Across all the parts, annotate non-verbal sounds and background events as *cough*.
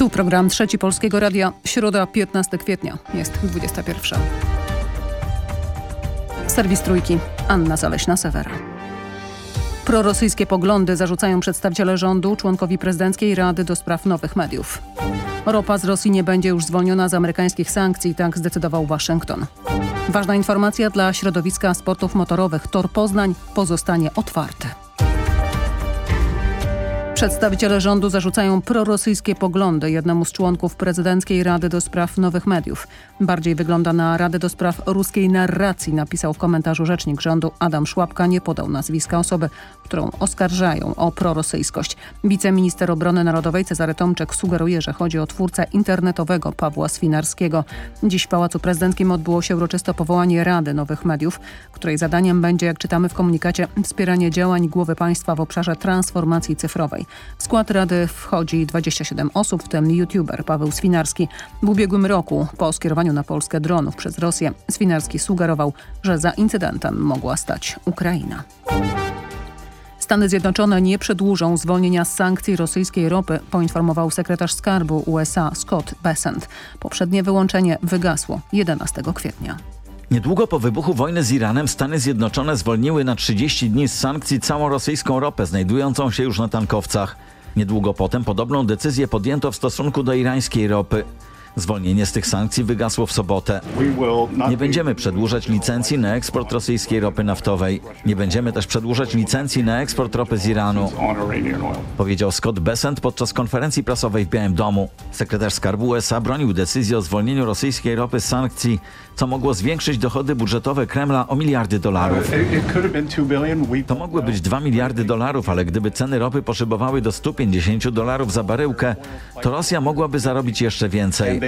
Tu program Trzeci Polskiego Radia, środa 15 kwietnia, jest 21. Serwis Trójki, Anna Zaleśna-Sewera. Prorosyjskie poglądy zarzucają przedstawiciele rządu członkowi prezydenckiej Rady do spraw nowych mediów. Ropa z Rosji nie będzie już zwolniona z amerykańskich sankcji, tak zdecydował Waszyngton. Ważna informacja dla środowiska sportów motorowych. Tor Poznań pozostanie otwarty. Przedstawiciele rządu zarzucają prorosyjskie poglądy jednemu z członków prezydenckiej Rady do Spraw Nowych Mediów. Bardziej wygląda na Radę do Spraw Ruskiej Narracji, napisał w komentarzu rzecznik rządu Adam Szłapka. Nie podał nazwiska osoby, którą oskarżają o prorosyjskość. Wiceminister Obrony Narodowej Cezary Tomczek sugeruje, że chodzi o twórcę internetowego Pawła Swinarskiego. Dziś w Pałacu Prezydenckim odbyło się uroczyste powołanie Rady Nowych Mediów, której zadaniem będzie, jak czytamy w komunikacie, wspieranie działań głowy państwa w obszarze transformacji cyfrowej. W skład Rady wchodzi 27 osób, w tym youtuber Paweł Swinarski. W ubiegłym roku, po skierowaniu na Polskę dronów przez Rosję, Swinarski sugerował, że za incydentem mogła stać Ukraina. Stany Zjednoczone nie przedłużą zwolnienia z sankcji rosyjskiej ropy, poinformował sekretarz skarbu USA Scott Bessent. Poprzednie wyłączenie wygasło 11 kwietnia. Niedługo po wybuchu wojny z Iranem Stany Zjednoczone zwolniły na 30 dni z sankcji całą rosyjską ropę znajdującą się już na tankowcach. Niedługo potem podobną decyzję podjęto w stosunku do irańskiej ropy. Zwolnienie z tych sankcji wygasło w sobotę. Nie będziemy przedłużać licencji na eksport rosyjskiej ropy naftowej. Nie będziemy też przedłużać licencji na eksport ropy z Iranu, powiedział Scott Bessent podczas konferencji prasowej w Białym Domu. Sekretarz Skarbu USA bronił decyzji o zwolnieniu rosyjskiej ropy z sankcji, co mogło zwiększyć dochody budżetowe Kremla o miliardy dolarów. To mogły być 2 miliardy dolarów, ale gdyby ceny ropy poszybowały do 150 dolarów za baryłkę, to Rosja mogłaby zarobić jeszcze więcej.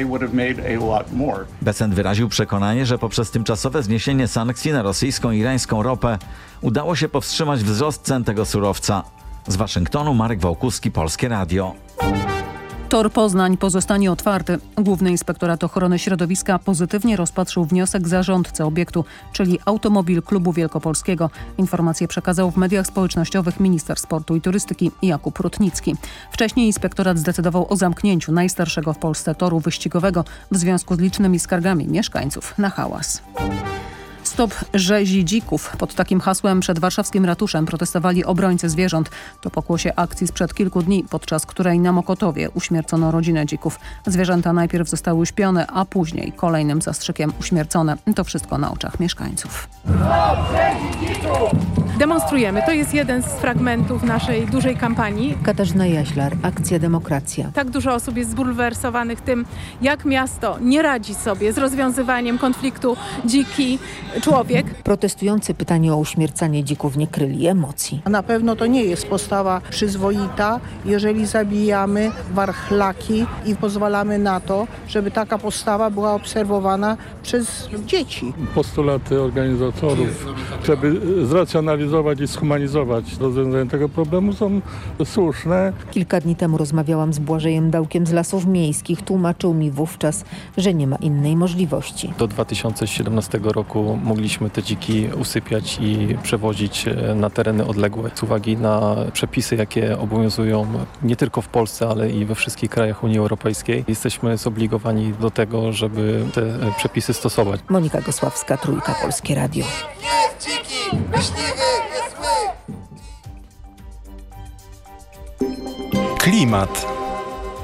Besant wyraził przekonanie, że poprzez tymczasowe zniesienie sankcji na rosyjską i irańską ropę udało się powstrzymać wzrost cen tego surowca. Z Waszyngtonu Marek Wałkuski, Polskie Radio. Tor Poznań pozostanie otwarty. Główny Inspektorat Ochrony Środowiska pozytywnie rozpatrzył wniosek zarządcy obiektu, czyli Automobil Klubu Wielkopolskiego. Informację przekazał w mediach społecznościowych minister sportu i turystyki Jakub Rutnicki. Wcześniej inspektorat zdecydował o zamknięciu najstarszego w Polsce toru wyścigowego w związku z licznymi skargami mieszkańców na hałas. Stop rzezi dzików. Pod takim hasłem przed warszawskim ratuszem protestowali obrońcy zwierząt. To pokłosie akcji sprzed kilku dni, podczas której na Mokotowie uśmiercono rodzinę dzików. Zwierzęta najpierw zostały uśpione, a później kolejnym zastrzykiem uśmiercone. To wszystko na oczach mieszkańców. Demonstrujemy. To jest jeden z fragmentów naszej dużej kampanii. Katarzyna Jaślar, Akcja Demokracja. Tak dużo osób jest zbulwersowanych tym, jak miasto nie radzi sobie z rozwiązywaniem konfliktu dziki człowiek. Protestujący pytanie o uśmiercanie dzików nie kryli emocji. Na pewno to nie jest postawa przyzwoita, jeżeli zabijamy warchlaki i pozwalamy na to, żeby taka postawa była obserwowana przez dzieci. Postulaty organizatorów, żeby zracjonalizować i schumanizować rozwiązanie tego problemu są słuszne. Kilka dni temu rozmawiałam z Błażejem Dałkiem z Lasów Miejskich. Tłumaczył mi wówczas, że nie ma innej możliwości. Do 2017 roku mogliśmy te dziki usypiać i przewozić e, na tereny odległe. Z uwagi na przepisy, jakie obowiązują nie tylko w Polsce, ale i we wszystkich krajach Unii Europejskiej, jesteśmy zobligowani do tego, żeby te e, przepisy stosować. Monika Gosławska, Trójka Polskie Radio. Jest dziki, myśliwy, jest. Klimat.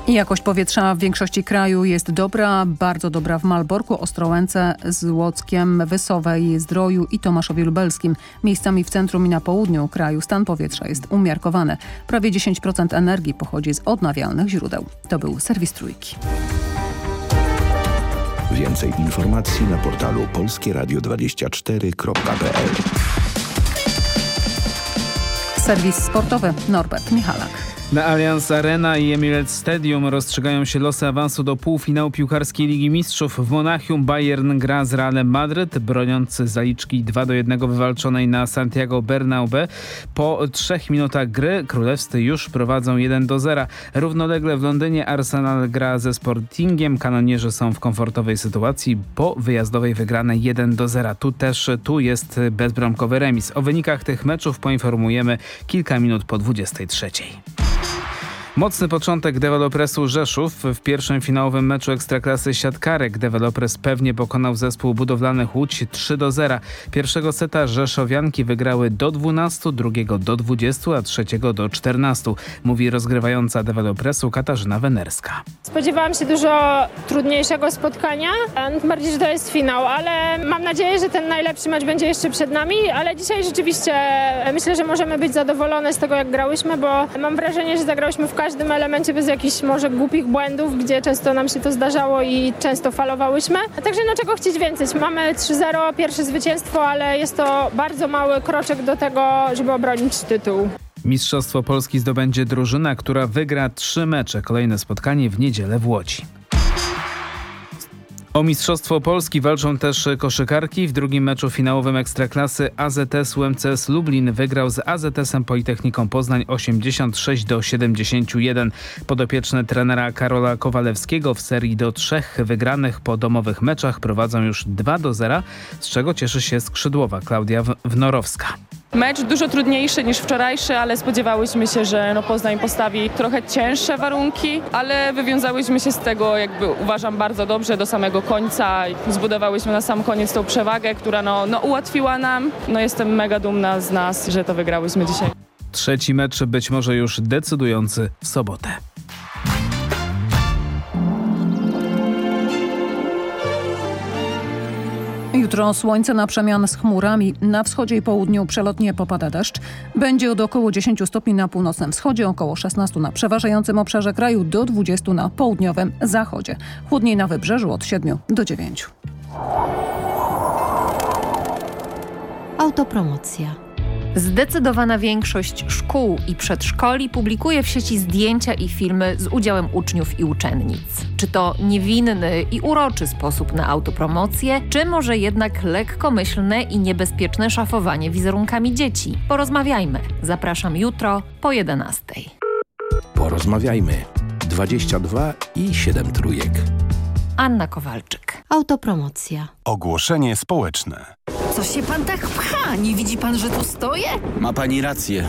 Jakość powietrza w większości kraju jest dobra, bardzo dobra w Malborku, Ostrołęce, Złockiem, Wysowej, Zdroju i Tomaszowie Lubelskim. Miejscami w centrum i na południu kraju stan powietrza jest umiarkowany. Prawie 10% energii pochodzi z odnawialnych źródeł. To był serwis Trójki. Więcej informacji na portalu polskieradio24.pl Serwis sportowy Norbert Michalak. Na Allianz Arena i Emirates Stadium rozstrzygają się losy awansu do półfinału piłkarskiej Ligi Mistrzów. W Monachium Bayern gra z Realem Madryt, broniąc zaliczki 2 do 1 wywalczonej na Santiago Bernabé. Po trzech minutach gry królewscy już prowadzą 1 do 0. Równolegle w Londynie Arsenal gra ze Sportingiem. Kanonierzy są w komfortowej sytuacji po wyjazdowej wygranej 1 do 0. Tu też tu jest bezbramkowy remis. O wynikach tych meczów poinformujemy kilka minut po 23. Mocny początek dewelopresu Rzeszów. W pierwszym finałowym meczu Ekstraklasy Siatkarek dewelopres pewnie pokonał zespół budowlany Łódź 3 do 0. Pierwszego seta Rzeszowianki wygrały do 12, drugiego do 20, a trzeciego do 14. Mówi rozgrywająca dewelopresu Katarzyna Wenerska. Spodziewałam się dużo trudniejszego spotkania, tym bardziej, że to jest finał, ale mam nadzieję, że ten najlepszy mecz będzie jeszcze przed nami, ale dzisiaj rzeczywiście myślę, że możemy być zadowolone z tego, jak grałyśmy, bo mam wrażenie, że zagrałyśmy w każdym elemencie bez jakichś może głupich błędów, gdzie często nam się to zdarzało i często falowałyśmy. Także no czego chcieć więcej? Mamy 3-0, pierwsze zwycięstwo, ale jest to bardzo mały kroczek do tego, żeby obronić tytuł. Mistrzostwo Polski zdobędzie drużyna, która wygra trzy mecze. Kolejne spotkanie w niedzielę w Łodzi. O Mistrzostwo Polski walczą też koszykarki. W drugim meczu finałowym Ekstraklasy AZS UMCS Lublin wygrał z AZS-em Politechniką Poznań 86 do 71. Podopieczne trenera Karola Kowalewskiego w serii do trzech wygranych po domowych meczach prowadzą już 2 do 0, z czego cieszy się skrzydłowa Klaudia Wnorowska. Mecz dużo trudniejszy niż wczorajszy, ale spodziewałyśmy się, że no Poznań postawi trochę cięższe warunki, ale wywiązałyśmy się z tego, jakby uważam, bardzo dobrze do samego końca. Zbudowałyśmy na sam koniec tą przewagę, która no, no ułatwiła nam. No jestem mega dumna z nas, że to wygrałyśmy dzisiaj. Trzeci mecz być może już decydujący w sobotę. Jutro słońce na przemian z chmurami. Na wschodzie i południu przelotnie popada deszcz. Będzie od około 10 stopni na północnym wschodzie, około 16 na przeważającym obszarze kraju, do 20 na południowym zachodzie. Chłodniej na wybrzeżu od 7 do 9. Autopromocja. Zdecydowana większość szkół i przedszkoli publikuje w sieci zdjęcia i filmy z udziałem uczniów i uczennic. Czy to niewinny i uroczy sposób na autopromocję, czy może jednak lekkomyślne i niebezpieczne szafowanie wizerunkami dzieci? Porozmawiajmy. Zapraszam jutro po 11. Porozmawiajmy. 22 i 7 trójek. Anna Kowalczyk. Autopromocja. Ogłoszenie społeczne. Co się pan tak pcha? Nie widzi pan, że tu stoję? Ma pani rację.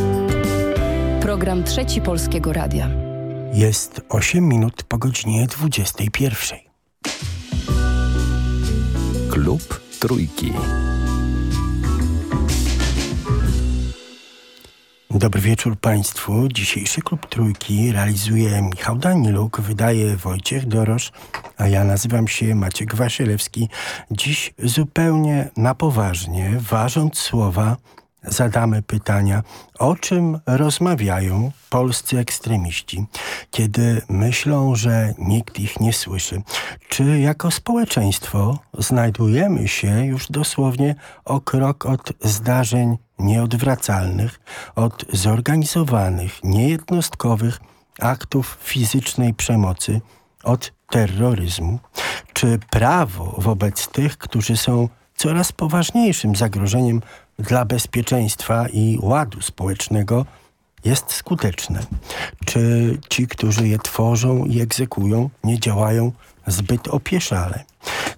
Program Trzeci Polskiego Radia. Jest 8 minut po godzinie 21. Klub Trójki. Dobry wieczór Państwu. Dzisiejszy Klub Trójki realizuje Michał Daniluk, wydaje Wojciech Dorosz, a ja nazywam się Maciek Wasilewski. Dziś zupełnie na poważnie, ważąc słowa, zadamy pytania, o czym rozmawiają polscy ekstremiści, kiedy myślą, że nikt ich nie słyszy. Czy jako społeczeństwo znajdujemy się już dosłownie o krok od zdarzeń nieodwracalnych, od zorganizowanych, niejednostkowych aktów fizycznej przemocy, od terroryzmu? Czy prawo wobec tych, którzy są coraz poważniejszym zagrożeniem dla bezpieczeństwa i ładu społecznego jest skuteczne? Czy ci, którzy je tworzą i egzekują, nie działają zbyt opieszale?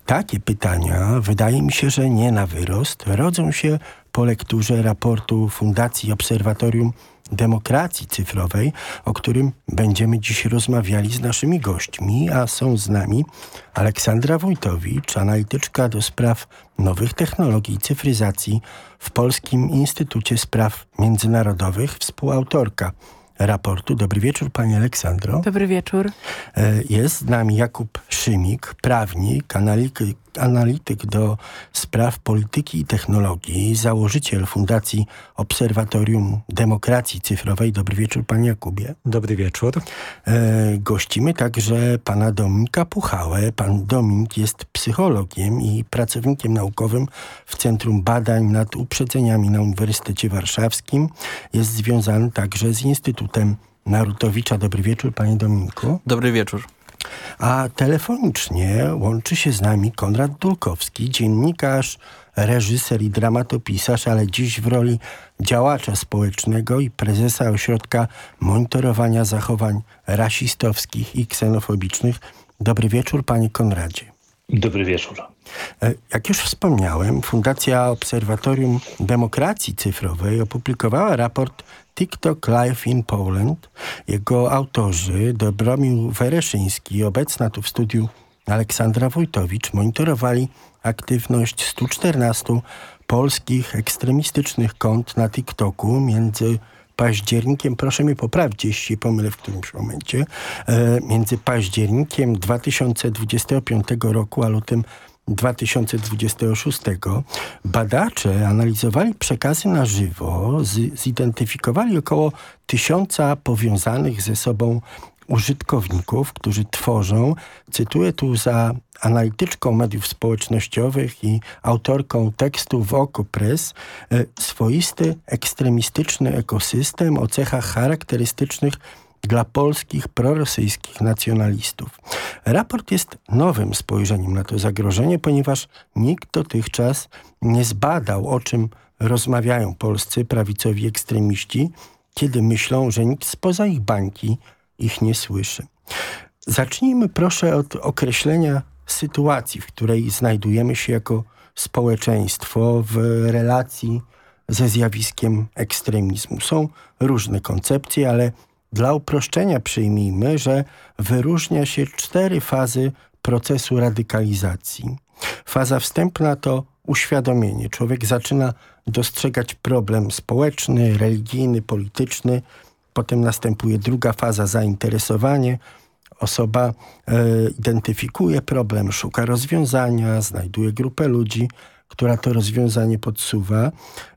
Takie pytania, wydaje mi się, że nie na wyrost, rodzą się po lekturze raportu Fundacji Obserwatorium Demokracji Cyfrowej, o którym będziemy dziś rozmawiali z naszymi gośćmi, a są z nami Aleksandra Wójtowicz, analityczka do spraw nowych technologii i cyfryzacji w Polskim Instytucie Spraw Międzynarodowych, współautorka raportu. Dobry wieczór Pani Aleksandro. Dobry wieczór. Jest z nami Jakub Szymik, prawnik, analityk, analityk do spraw polityki i technologii, założyciel Fundacji Obserwatorium Demokracji Cyfrowej. Dobry wieczór Panie Jakubie. Dobry wieczór. Gościmy także Pana Dominika Puchałę. Pan Dominik jest psychologiem i pracownikiem naukowym w Centrum Badań nad Uprzedzeniami na Uniwersytecie Warszawskim. Jest związany także z Instytutem Narutowicza. Dobry wieczór, panie Dominiku. Dobry wieczór. A telefonicznie łączy się z nami Konrad Dulkowski, dziennikarz, reżyser i dramatopisarz, ale dziś w roli działacza społecznego i prezesa Ośrodka Monitorowania Zachowań Rasistowskich i Ksenofobicznych. Dobry wieczór, panie Konradzie. Dobry wieczór. E, jak już wspomniałem, Fundacja Obserwatorium Demokracji Cyfrowej opublikowała raport TikTok Live in Poland. Jego autorzy, Dobromił Wereszyński, obecna tu w studiu Aleksandra Wojtowicz, monitorowali aktywność 114 polskich ekstremistycznych kont na TikToku między październikiem, proszę mnie poprawić, jeśli pomylę w którymś momencie, e, między październikiem 2025 roku a lutym 2026 badacze analizowali przekazy na żywo, zidentyfikowali około tysiąca powiązanych ze sobą użytkowników, którzy tworzą, cytuję tu za analityczką mediów społecznościowych i autorką tekstu w Press, e, swoisty ekstremistyczny ekosystem o cechach charakterystycznych dla polskich prorosyjskich nacjonalistów. Raport jest nowym spojrzeniem na to zagrożenie, ponieważ nikt dotychczas nie zbadał, o czym rozmawiają polscy prawicowi ekstremiści, kiedy myślą, że nikt spoza ich bańki ich nie słyszy. Zacznijmy proszę od określenia sytuacji, w której znajdujemy się jako społeczeństwo w relacji ze zjawiskiem ekstremizmu. Są różne koncepcje, ale dla uproszczenia przyjmijmy, że wyróżnia się cztery fazy procesu radykalizacji. Faza wstępna to uświadomienie. Człowiek zaczyna dostrzegać problem społeczny, religijny, polityczny. Potem następuje druga faza, zainteresowanie. Osoba e, identyfikuje problem, szuka rozwiązania, znajduje grupę ludzi, która to rozwiązanie podsuwa.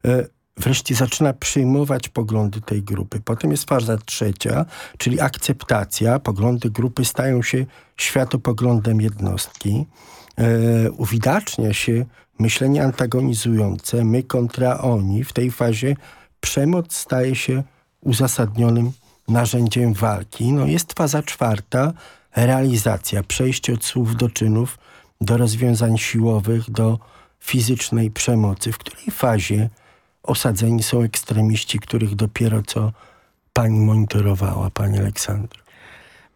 E, wreszcie zaczyna przyjmować poglądy tej grupy. Potem jest faza trzecia, czyli akceptacja. Poglądy grupy stają się światopoglądem jednostki. E, uwidacznia się myślenie antagonizujące, my kontra oni. W tej fazie przemoc staje się uzasadnionym narzędziem walki. No jest faza czwarta, realizacja, przejście od słów do czynów, do rozwiązań siłowych, do fizycznej przemocy, w której fazie osadzeni są ekstremiści, których dopiero co pani monitorowała, pani Aleksandro?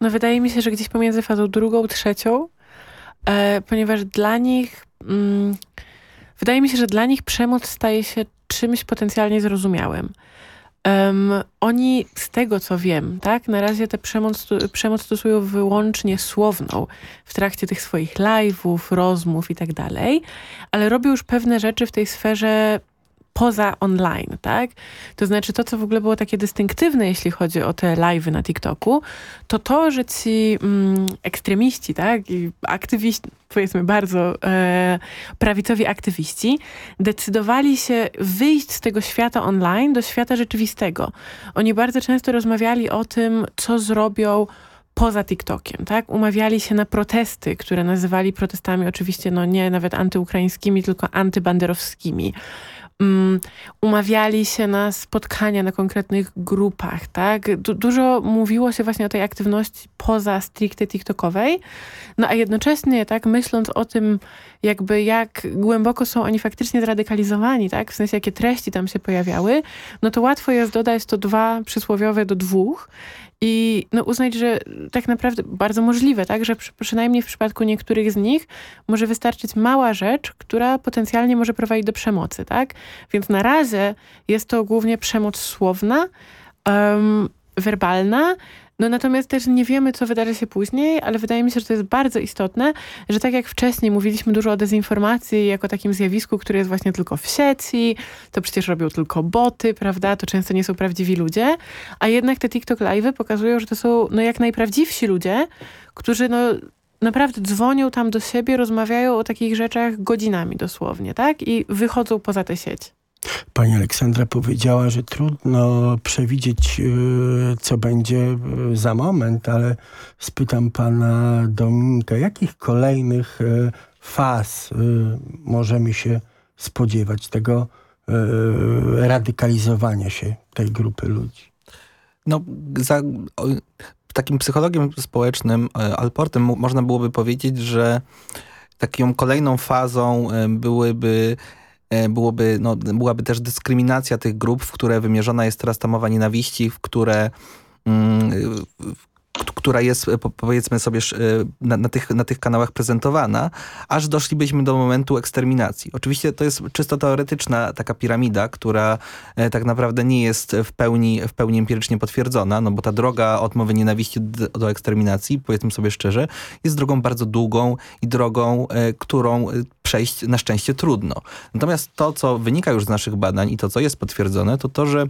No wydaje mi się, że gdzieś pomiędzy fazą drugą, trzecią, e, ponieważ dla nich, mm, wydaje mi się, że dla nich przemoc staje się czymś potencjalnie zrozumiałym. Um, oni, z tego co wiem, tak, na razie tę przemoc, przemoc stosują wyłącznie słowną w trakcie tych swoich live'ów, rozmów i tak dalej, ale robią już pewne rzeczy w tej sferze poza online, tak? To znaczy to, co w ogóle było takie dystynktywne, jeśli chodzi o te live'y na TikToku, to to, że ci mm, ekstremiści, tak? I aktywiści, powiedzmy bardzo e, prawicowi aktywiści, decydowali się wyjść z tego świata online do świata rzeczywistego. Oni bardzo często rozmawiali o tym, co zrobią poza TikTokiem, tak? Umawiali się na protesty, które nazywali protestami oczywiście, no nie nawet antyukraińskimi, tylko antybanderowskimi um, umawiali się na spotkania na konkretnych grupach, tak? Du dużo mówiło się właśnie o tej aktywności poza stricte TikTokowej, no a jednocześnie, tak, myśląc o tym, jakby jak głęboko są oni faktycznie zradykalizowani, tak, w sensie jakie treści tam się pojawiały, no to łatwo jest dodać to dwa przysłowiowe do dwóch i no, uznać, że tak naprawdę bardzo możliwe, tak, że przy, przynajmniej w przypadku niektórych z nich może wystarczyć mała rzecz, która potencjalnie może prowadzić do przemocy, tak? Więc na razie jest to głównie przemoc słowna, um, werbalna, no natomiast też nie wiemy, co wydarzy się później, ale wydaje mi się, że to jest bardzo istotne, że tak jak wcześniej mówiliśmy dużo o dezinformacji jako takim zjawisku, które jest właśnie tylko w sieci, to przecież robią tylko boty, prawda? To często nie są prawdziwi ludzie, a jednak te TikTok live pokazują, że to są no jak najprawdziwsi ludzie, którzy no naprawdę dzwonią tam do siebie, rozmawiają o takich rzeczach godzinami dosłownie, tak? I wychodzą poza tę sieć. Pani Aleksandra powiedziała, że trudno przewidzieć, e, co będzie e, za moment, ale spytam pana Dominika, jakich kolejnych e, faz możemy się spodziewać tego radykalizowania się tej grupy ludzi? No, za, takim psychologiem społecznym, Alportem, można byłoby powiedzieć, że taką kolejną fazą byłyby byłoby, no, byłaby też dyskryminacja tych grup, w które wymierzona jest teraz ta mowa nienawiści, w które mm, która jest powiedzmy sobie e, na, na, tych, na tych kanałach prezentowana, aż doszlibyśmy do momentu eksterminacji. Oczywiście to jest czysto teoretyczna taka piramida, która e, tak naprawdę nie jest w pełni, w pełni empirycznie potwierdzona, no bo ta droga od mowy nienawiści do, do eksterminacji, powiedzmy sobie szczerze, jest drogą bardzo długą i drogą, e, którą przejść na szczęście trudno. Natomiast to, co wynika już z naszych badań i to, co jest potwierdzone, to to, że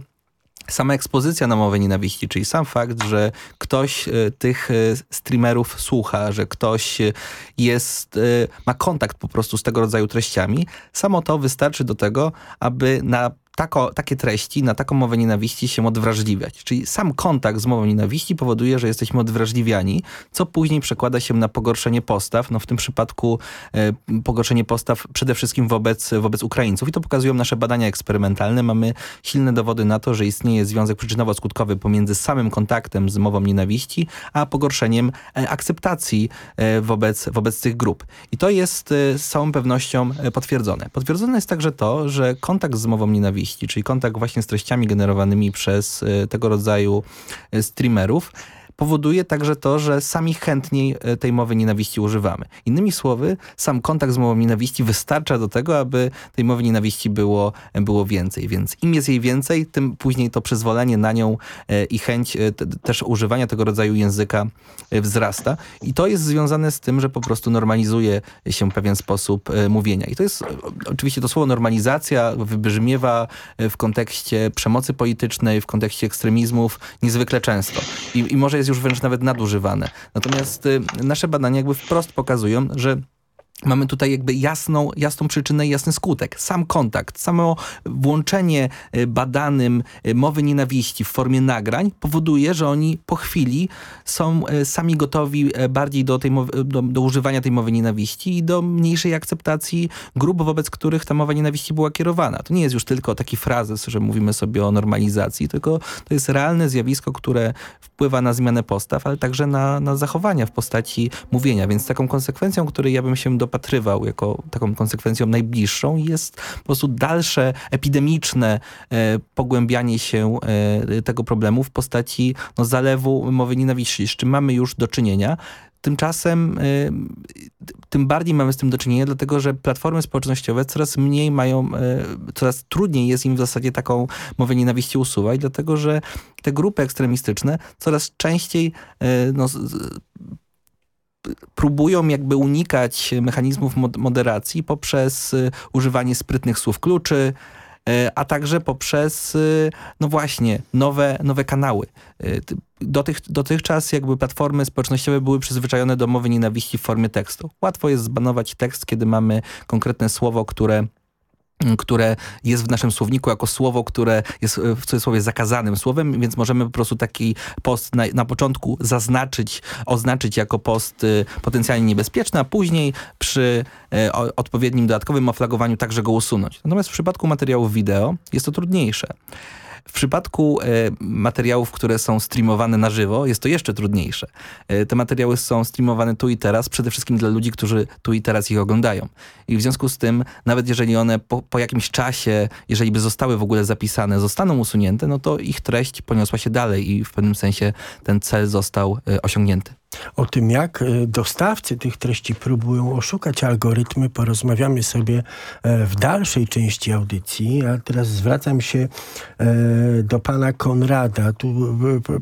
sama ekspozycja na mowę nienawiści, czyli sam fakt, że ktoś e, tych e, streamerów słucha, że ktoś e, jest, ma kontakt po prostu z tego rodzaju treściami, samo to wystarczy do tego, aby na tako, takie treści, na taką mowę nienawiści się odwrażliwiać. Czyli sam kontakt z mową nienawiści powoduje, że jesteśmy odwrażliwiani, co później przekłada się na pogorszenie postaw. No w tym przypadku e, pogorszenie postaw przede wszystkim wobec, wobec Ukraińców. I to pokazują nasze badania eksperymentalne. Mamy silne dowody na to, że istnieje związek przyczynowo-skutkowy pomiędzy samym kontaktem z mową nienawiści, a pogorszeniem e, akceptacji e, wobec, wobec tych grup. I to jest z całą pewnością potwierdzone. Potwierdzone jest także to, że kontakt z mową nienawiści nienawiści, czyli kontakt właśnie z treściami generowanymi przez e, tego rodzaju e, streamerów, powoduje także to, że sami chętniej e, tej mowy nienawiści używamy. Innymi słowy, sam kontakt z mową nienawiści wystarcza do tego, aby tej mowy nienawiści było, było więcej. Więc im jest jej więcej, tym później to przyzwolenie na nią e, i chęć e, też używania tego rodzaju języka wzrasta. I to jest związane z tym, że po prostu normalizuje się pewien sposób mówienia. I to jest oczywiście to słowo normalizacja wybrzmiewa w kontekście przemocy politycznej, w kontekście ekstremizmów niezwykle często. I, i może jest już wręcz nawet nadużywane. Natomiast y, nasze badania jakby wprost pokazują, że Mamy tutaj jakby jasną, jasną przyczynę i jasny skutek. Sam kontakt, samo włączenie y, badanym y, mowy nienawiści w formie nagrań powoduje, że oni po chwili są y, sami gotowi bardziej do, tej mowy, do, do używania tej mowy nienawiści i do mniejszej akceptacji grup, wobec których ta mowa nienawiści była kierowana. To nie jest już tylko taki frazes, że mówimy sobie o normalizacji, tylko to jest realne zjawisko, które wpływa na zmianę postaw, ale także na, na zachowania w postaci mówienia. Więc taką konsekwencją, której ja bym się do dopatrywał jako taką konsekwencją najbliższą jest po prostu dalsze epidemiczne e, pogłębianie się e, tego problemu w postaci no, zalewu mowy nienawiści, z czym mamy już do czynienia. Tymczasem y, tym bardziej mamy z tym do czynienia, dlatego że platformy społecznościowe coraz mniej mają, y, coraz trudniej jest im w zasadzie taką mowę nienawiści usuwać, dlatego że te grupy ekstremistyczne coraz częściej y, no, próbują jakby unikać mechanizmów moderacji poprzez y, używanie sprytnych słów kluczy, y, a także poprzez, y, no właśnie, nowe, nowe kanały. Dotych, dotychczas jakby platformy społecznościowe były przyzwyczajone do mowy nienawiści w formie tekstu. Łatwo jest zbanować tekst, kiedy mamy konkretne słowo, które które jest w naszym słowniku jako słowo, które jest e, w cudzysłowie zakazanym słowem, więc możemy po prostu taki post na, na początku zaznaczyć, oznaczyć jako post y, potencjalnie niebezpieczny, a później przy y, odpowiednim dodatkowym oflagowaniu także go usunąć. Natomiast w przypadku materiałów wideo jest to trudniejsze. W przypadku e, materiałów, które są streamowane na żywo, jest to jeszcze trudniejsze. E, te materiały są streamowane tu i teraz, przede wszystkim dla ludzi, którzy tu i teraz ich oglądają. I w związku z tym, nawet jeżeli one po, po jakimś czasie, jeżeli by zostały w ogóle zapisane, zostaną usunięte, no to ich treść poniosła się dalej i w pewnym sensie ten cel został e, osiągnięty. O tym, jak e, dostawcy tych treści próbują oszukać algorytmy, porozmawiamy sobie e, w dalszej części audycji. A teraz zwracam się e, do pana Konrada. Tu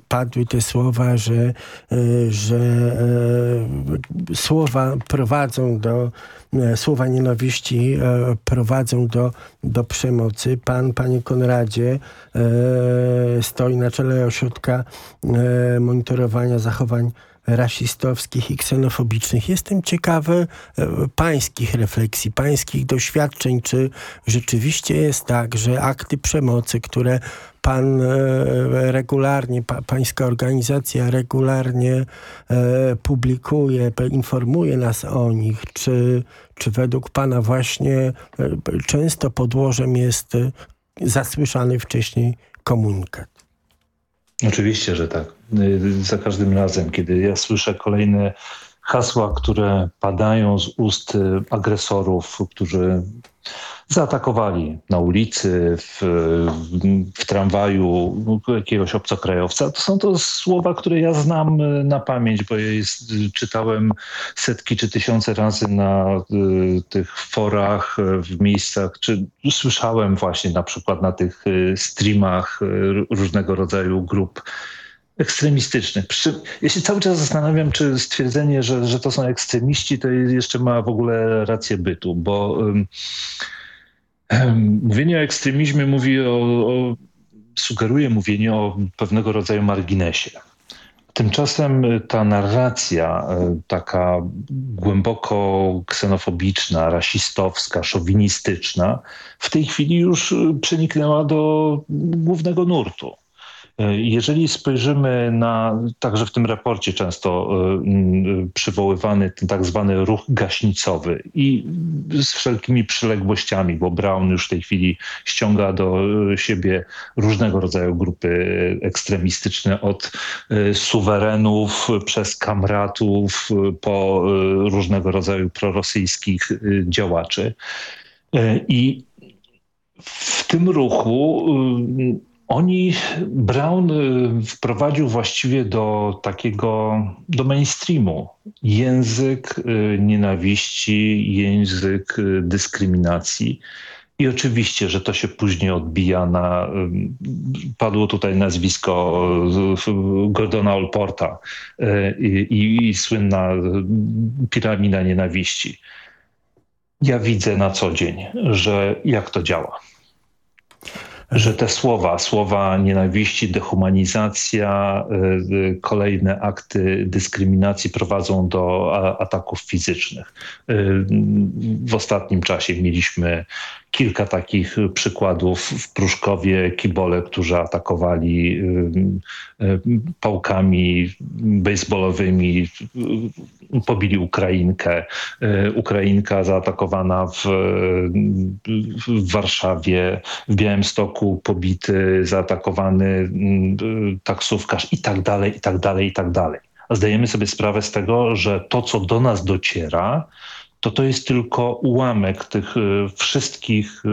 padły te słowa, że, że słowa prowadzą do słowa nienawiści prowadzą do, do przemocy. Pan, panie Konradzie, stoi na czele ośrodka monitorowania zachowań rasistowskich i ksenofobicznych. Jestem ciekawy e, pańskich refleksji, pańskich doświadczeń, czy rzeczywiście jest tak, że akty przemocy, które pan e, regularnie, pańska organizacja regularnie e, publikuje, informuje nas o nich, czy, czy według pana właśnie często podłożem jest zasłyszany wcześniej komunikat? Oczywiście, że tak. Za każdym razem, kiedy ja słyszę kolejne hasła, które padają z ust agresorów, którzy zaatakowali na ulicy, w, w tramwaju jakiegoś obcokrajowca. To są to słowa, które ja znam na pamięć, bo je jest, czytałem setki czy tysiące razy na y, tych forach, w miejscach, czy słyszałem właśnie na przykład na tych y, streamach y, różnego rodzaju grup ekstremistycznych. Ja się cały czas zastanawiam, czy stwierdzenie, że, że to są ekstremiści, to jeszcze ma w ogóle rację bytu, bo um, mówienie o ekstremizmie mówi o, o, sugeruje mówienie o pewnego rodzaju marginesie. Tymczasem ta narracja, e, taka głęboko ksenofobiczna, rasistowska, szowinistyczna, w tej chwili już przeniknęła do głównego nurtu. Jeżeli spojrzymy na, także w tym raporcie często y, przywoływany ten tak zwany ruch gaśnicowy i z wszelkimi przyległościami, bo Brown już w tej chwili ściąga do siebie różnego rodzaju grupy ekstremistyczne, od y, suwerenów przez kamratów po y, różnego rodzaju prorosyjskich działaczy. I w tym ruchu oni, Brown y, wprowadził właściwie do takiego, do mainstreamu język y, nienawiści, język y, dyskryminacji. I oczywiście, że to się później odbija na. Padło tutaj nazwisko Gordona Olporta i, i, i słynna piramida nienawiści. Ja widzę na co dzień, że jak to działa że te słowa, słowa nienawiści, dehumanizacja, y, y, kolejne akty dyskryminacji prowadzą do ataków fizycznych. Y, w ostatnim czasie mieliśmy kilka takich przykładów w Pruszkowie, kibole, którzy atakowali pałkami baseballowymi, pobili Ukrainkę. Ukrainka zaatakowana w, w Warszawie, w Białymstoku pobity, zaatakowany taksówkarz i tak dalej, i tak dalej, i tak dalej. Zdajemy sobie sprawę z tego, że to, co do nas dociera, to to jest tylko ułamek tych y, wszystkich y,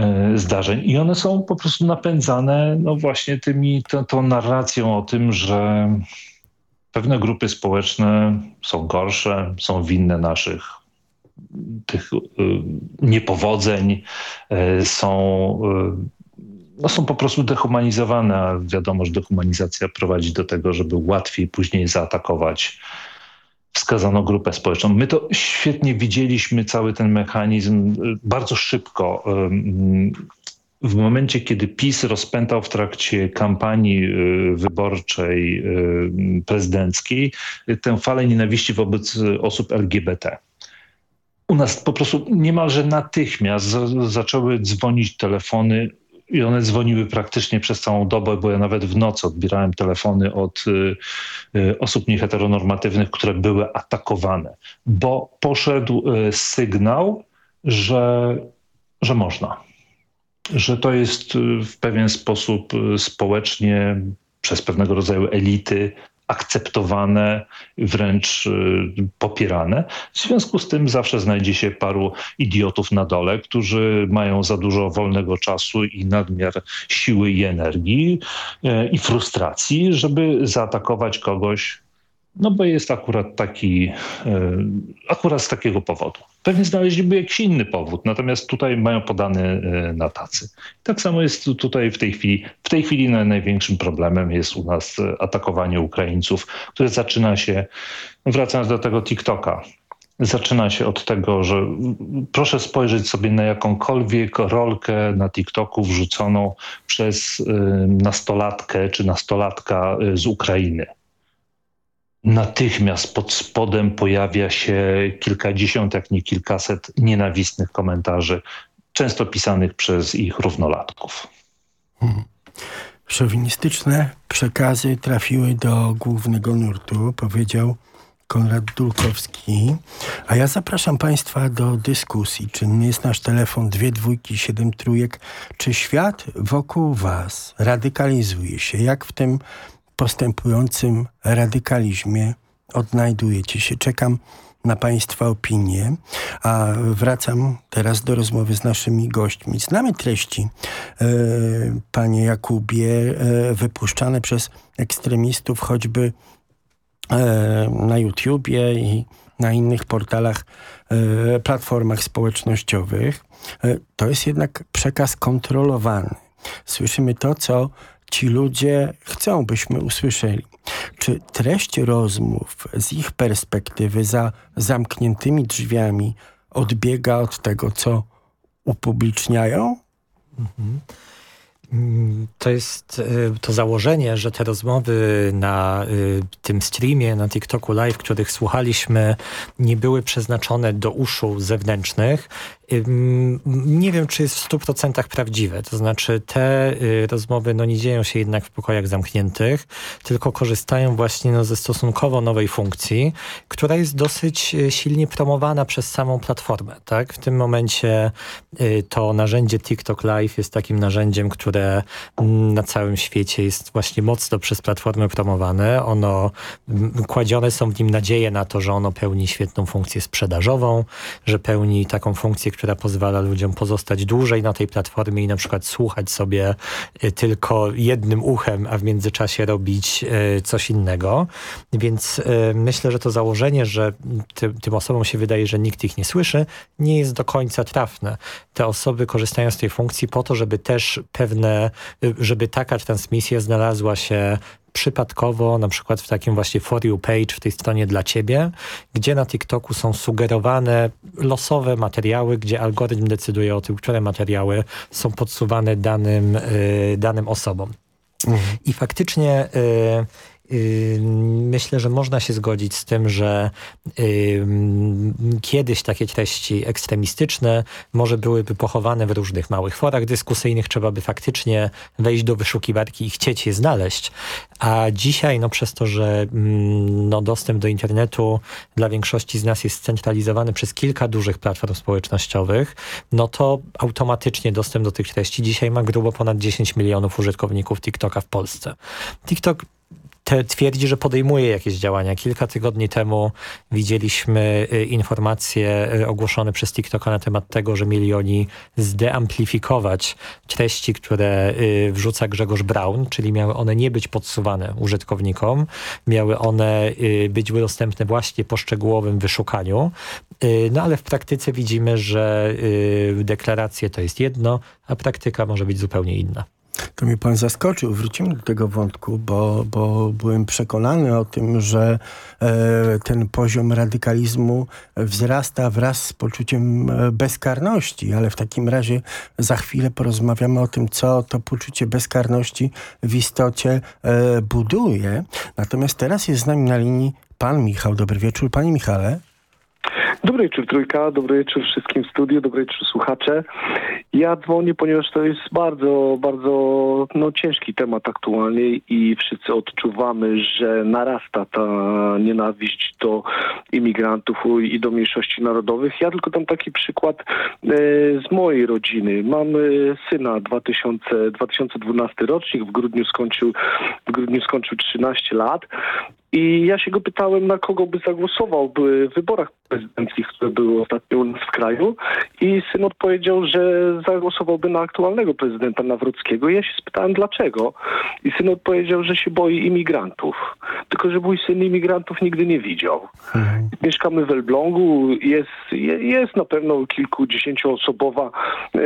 y, zdarzeń. I one są po prostu napędzane no właśnie tymi, tą, tą narracją o tym, że pewne grupy społeczne są gorsze, są winne naszych tych niepowodzeń, są, no są po prostu dehumanizowane, a wiadomo, że dehumanizacja prowadzi do tego, żeby łatwiej później zaatakować wskazano grupę społeczną. My to świetnie widzieliśmy, cały ten mechanizm y, bardzo szybko. W momencie, kiedy PiS rozpętał w trakcie kampanii y, wyborczej y, prezydenckiej tę falę nienawiści wobec osób LGBT. U nas po prostu niemalże natychmiast zaczęły dzwonić telefony i one dzwoniły praktycznie przez całą dobę, bo ja nawet w nocy odbierałem telefony od y, y, osób nieheteronormatywnych, które były atakowane, bo poszedł y, sygnał, że, że można. Że to jest w pewien sposób społecznie przez pewnego rodzaju elity akceptowane, wręcz y, popierane. W związku z tym zawsze znajdzie się paru idiotów na dole, którzy mają za dużo wolnego czasu i nadmiar siły i energii y, i frustracji, żeby zaatakować kogoś, no bo jest akurat taki, y, akurat z takiego powodu. Pewnie znaleźliby jakiś inny powód, natomiast tutaj mają podany e, na tacy. Tak samo jest tutaj w tej chwili. W tej chwili największym problemem jest u nas e, atakowanie Ukraińców, które zaczyna się, wracając do tego TikToka, zaczyna się od tego, że proszę spojrzeć sobie na jakąkolwiek rolkę na TikToku wrzuconą przez e, nastolatkę czy nastolatka z Ukrainy natychmiast pod spodem pojawia się kilkadziesiąt, jak nie kilkaset nienawistnych komentarzy, często pisanych przez ich równolatków. Hmm. Szowinistyczne przekazy trafiły do głównego nurtu, powiedział Konrad Dulkowski. A ja zapraszam Państwa do dyskusji. Czynny jest nasz telefon dwie dwójki, siedem trójek. Czy świat wokół Was radykalizuje się? Jak w tym postępującym radykalizmie odnajdujecie się? Czekam na Państwa opinię, a wracam teraz do rozmowy z naszymi gośćmi. Znamy treści, e, Panie Jakubie, e, wypuszczane przez ekstremistów choćby e, na YouTubie i na innych portalach, e, platformach społecznościowych. E, to jest jednak przekaz kontrolowany. Słyszymy to, co ci ludzie chcą, byśmy usłyszeli. Czy treść rozmów z ich perspektywy za zamkniętymi drzwiami odbiega od tego, co upubliczniają? Mhm. To jest y, to założenie, że te rozmowy na y, tym streamie, na TikToku Live, których słuchaliśmy, nie były przeznaczone do uszu zewnętrznych, nie wiem, czy jest w 100% prawdziwe. To znaczy te y, rozmowy no, nie dzieją się jednak w pokojach zamkniętych, tylko korzystają właśnie no, ze stosunkowo nowej funkcji, która jest dosyć y, silnie promowana przez samą platformę. Tak? W tym momencie y, to narzędzie TikTok Live jest takim narzędziem, które mm, na całym świecie jest właśnie mocno przez platformę promowane. Ono, mm, kładzione są w nim nadzieje na to, że ono pełni świetną funkcję sprzedażową, że pełni taką funkcję, która pozwala ludziom pozostać dłużej na tej platformie i na przykład słuchać sobie y, tylko jednym uchem, a w międzyczasie robić y, coś innego. Więc y, myślę, że to założenie, że ty, tym osobom się wydaje, że nikt ich nie słyszy, nie jest do końca trafne. Te osoby korzystają z tej funkcji po to, żeby też pewne, żeby taka transmisja znalazła się przypadkowo, na przykład w takim właśnie For You page, w tej stronie dla ciebie, gdzie na TikToku są sugerowane losowe materiały, gdzie algorytm decyduje o tym, które materiały są podsuwane danym, y, danym osobom. Mhm. I faktycznie y, Myślę, że można się zgodzić z tym, że kiedyś takie treści ekstremistyczne może byłyby pochowane w różnych małych forach dyskusyjnych. Trzeba by faktycznie wejść do wyszukiwarki i chcieć je znaleźć. A dzisiaj, no przez to, że no, dostęp do internetu dla większości z nas jest scentralizowany przez kilka dużych platform społecznościowych, no to automatycznie dostęp do tych treści dzisiaj ma grubo ponad 10 milionów użytkowników TikToka w Polsce. TikTok te, twierdzi, że podejmuje jakieś działania. Kilka tygodni temu widzieliśmy y, informacje y, ogłoszone przez TikToka na temat tego, że mieli oni zdeamplifikować treści, które y, wrzuca Grzegorz Braun, czyli miały one nie być podsuwane użytkownikom, miały one być dostępne właśnie po szczegółowym wyszukaniu. No ale w praktyce widzimy, że deklaracje to jest jedno, a praktyka może być zupełnie inna. To mnie pan zaskoczył. Wrócimy do tego wątku, bo, bo byłem przekonany o tym, że e, ten poziom radykalizmu wzrasta wraz z poczuciem e, bezkarności, ale w takim razie za chwilę porozmawiamy o tym, co to poczucie bezkarności w istocie e, buduje. Natomiast teraz jest z nami na linii pan Michał. Dobry wieczór. Panie Michale. Dobry wieczór Trójka, dobry wieczór wszystkim w studiu, dobry wieczór słuchacze. Ja dzwonię, ponieważ to jest bardzo, bardzo no, ciężki temat aktualnie i wszyscy odczuwamy, że narasta ta nienawiść do imigrantów i do mniejszości narodowych. Ja tylko dam taki przykład e, z mojej rodziny. Mam e, syna 2000, 2012 rocznik, w grudniu skończył, w grudniu skończył 13 lat i ja się go pytałem, na kogo by zagłosował w wyborach prezydenckich, które były ostatnio u nas w kraju. I syn odpowiedział, że zagłosowałby na aktualnego prezydenta Nawrockiego. Ja się spytałem, dlaczego. I syn odpowiedział, że się boi imigrantów. Tylko, że mój syn imigrantów nigdy nie widział. Mhm. Mieszkamy w Elblągu. Jest, jest na pewno kilkudziesięcioosobowa e,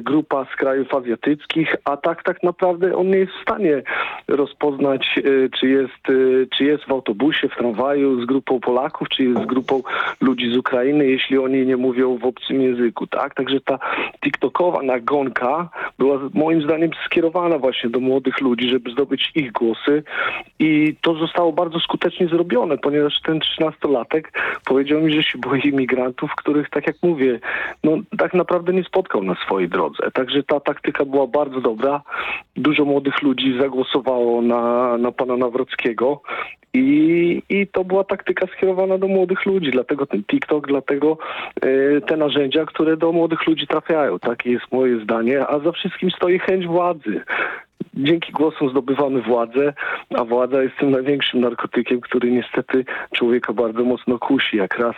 grupa z krajów azjatyckich, a tak tak naprawdę on nie jest w stanie rozpoznać, e, czy jest, e, czy jest w autobusie, w tramwaju z grupą Polaków, czy jest z grupą ludzi z Ukrainy, jeśli oni nie mówią w obcym języku, tak? Także ta TikTokowa nagonka była moim zdaniem skierowana właśnie do młodych ludzi, żeby zdobyć ich głosy i to zostało bardzo skutecznie zrobione, ponieważ ten trzynastolatek powiedział mi, że się boi imigrantów, których, tak jak mówię, no tak naprawdę nie spotkał na swojej drodze. Także ta taktyka była bardzo dobra. Dużo młodych ludzi zagłosowało na, na pana Nawrockiego I, I to była taktyka skierowana do młodych ludzi, dlatego ten TikTok, dlatego y, te narzędzia, które do młodych ludzi trafiają. Takie jest moje zdanie, a za wszystkim stoi chęć władzy. Dzięki głosom zdobywamy władzę, a władza jest tym największym narkotykiem, który niestety człowieka bardzo mocno kusi. Jak raz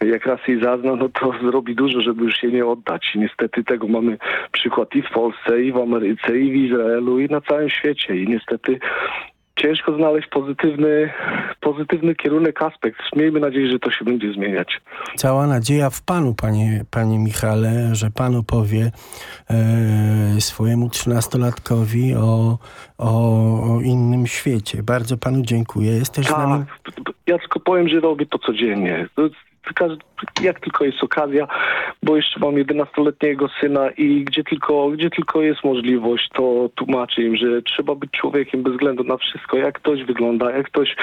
jak raz jej zazna, no to zrobi dużo, żeby już się nie oddać. Niestety tego mamy przykład i w Polsce, i w Ameryce, i w Izraelu, i na całym świecie. I niestety ciężko znaleźć pozytywny, pozytywny kierunek, aspekt. Miejmy nadzieję, że to się będzie zmieniać. Cała nadzieja w Panu, Panie, panie Michale, że Pan opowie e, swojemu trzynastolatkowi o, o, o innym świecie. Bardzo Panu dziękuję. Jest też z nami... Tak, ja tylko powiem, że robię to codziennie. To jak tylko jest okazja, bo jeszcze mam 11-letniego syna i gdzie tylko, gdzie tylko jest możliwość, to tłumaczę im, że trzeba być człowiekiem bez względu na wszystko, jak ktoś wygląda, jak ktoś,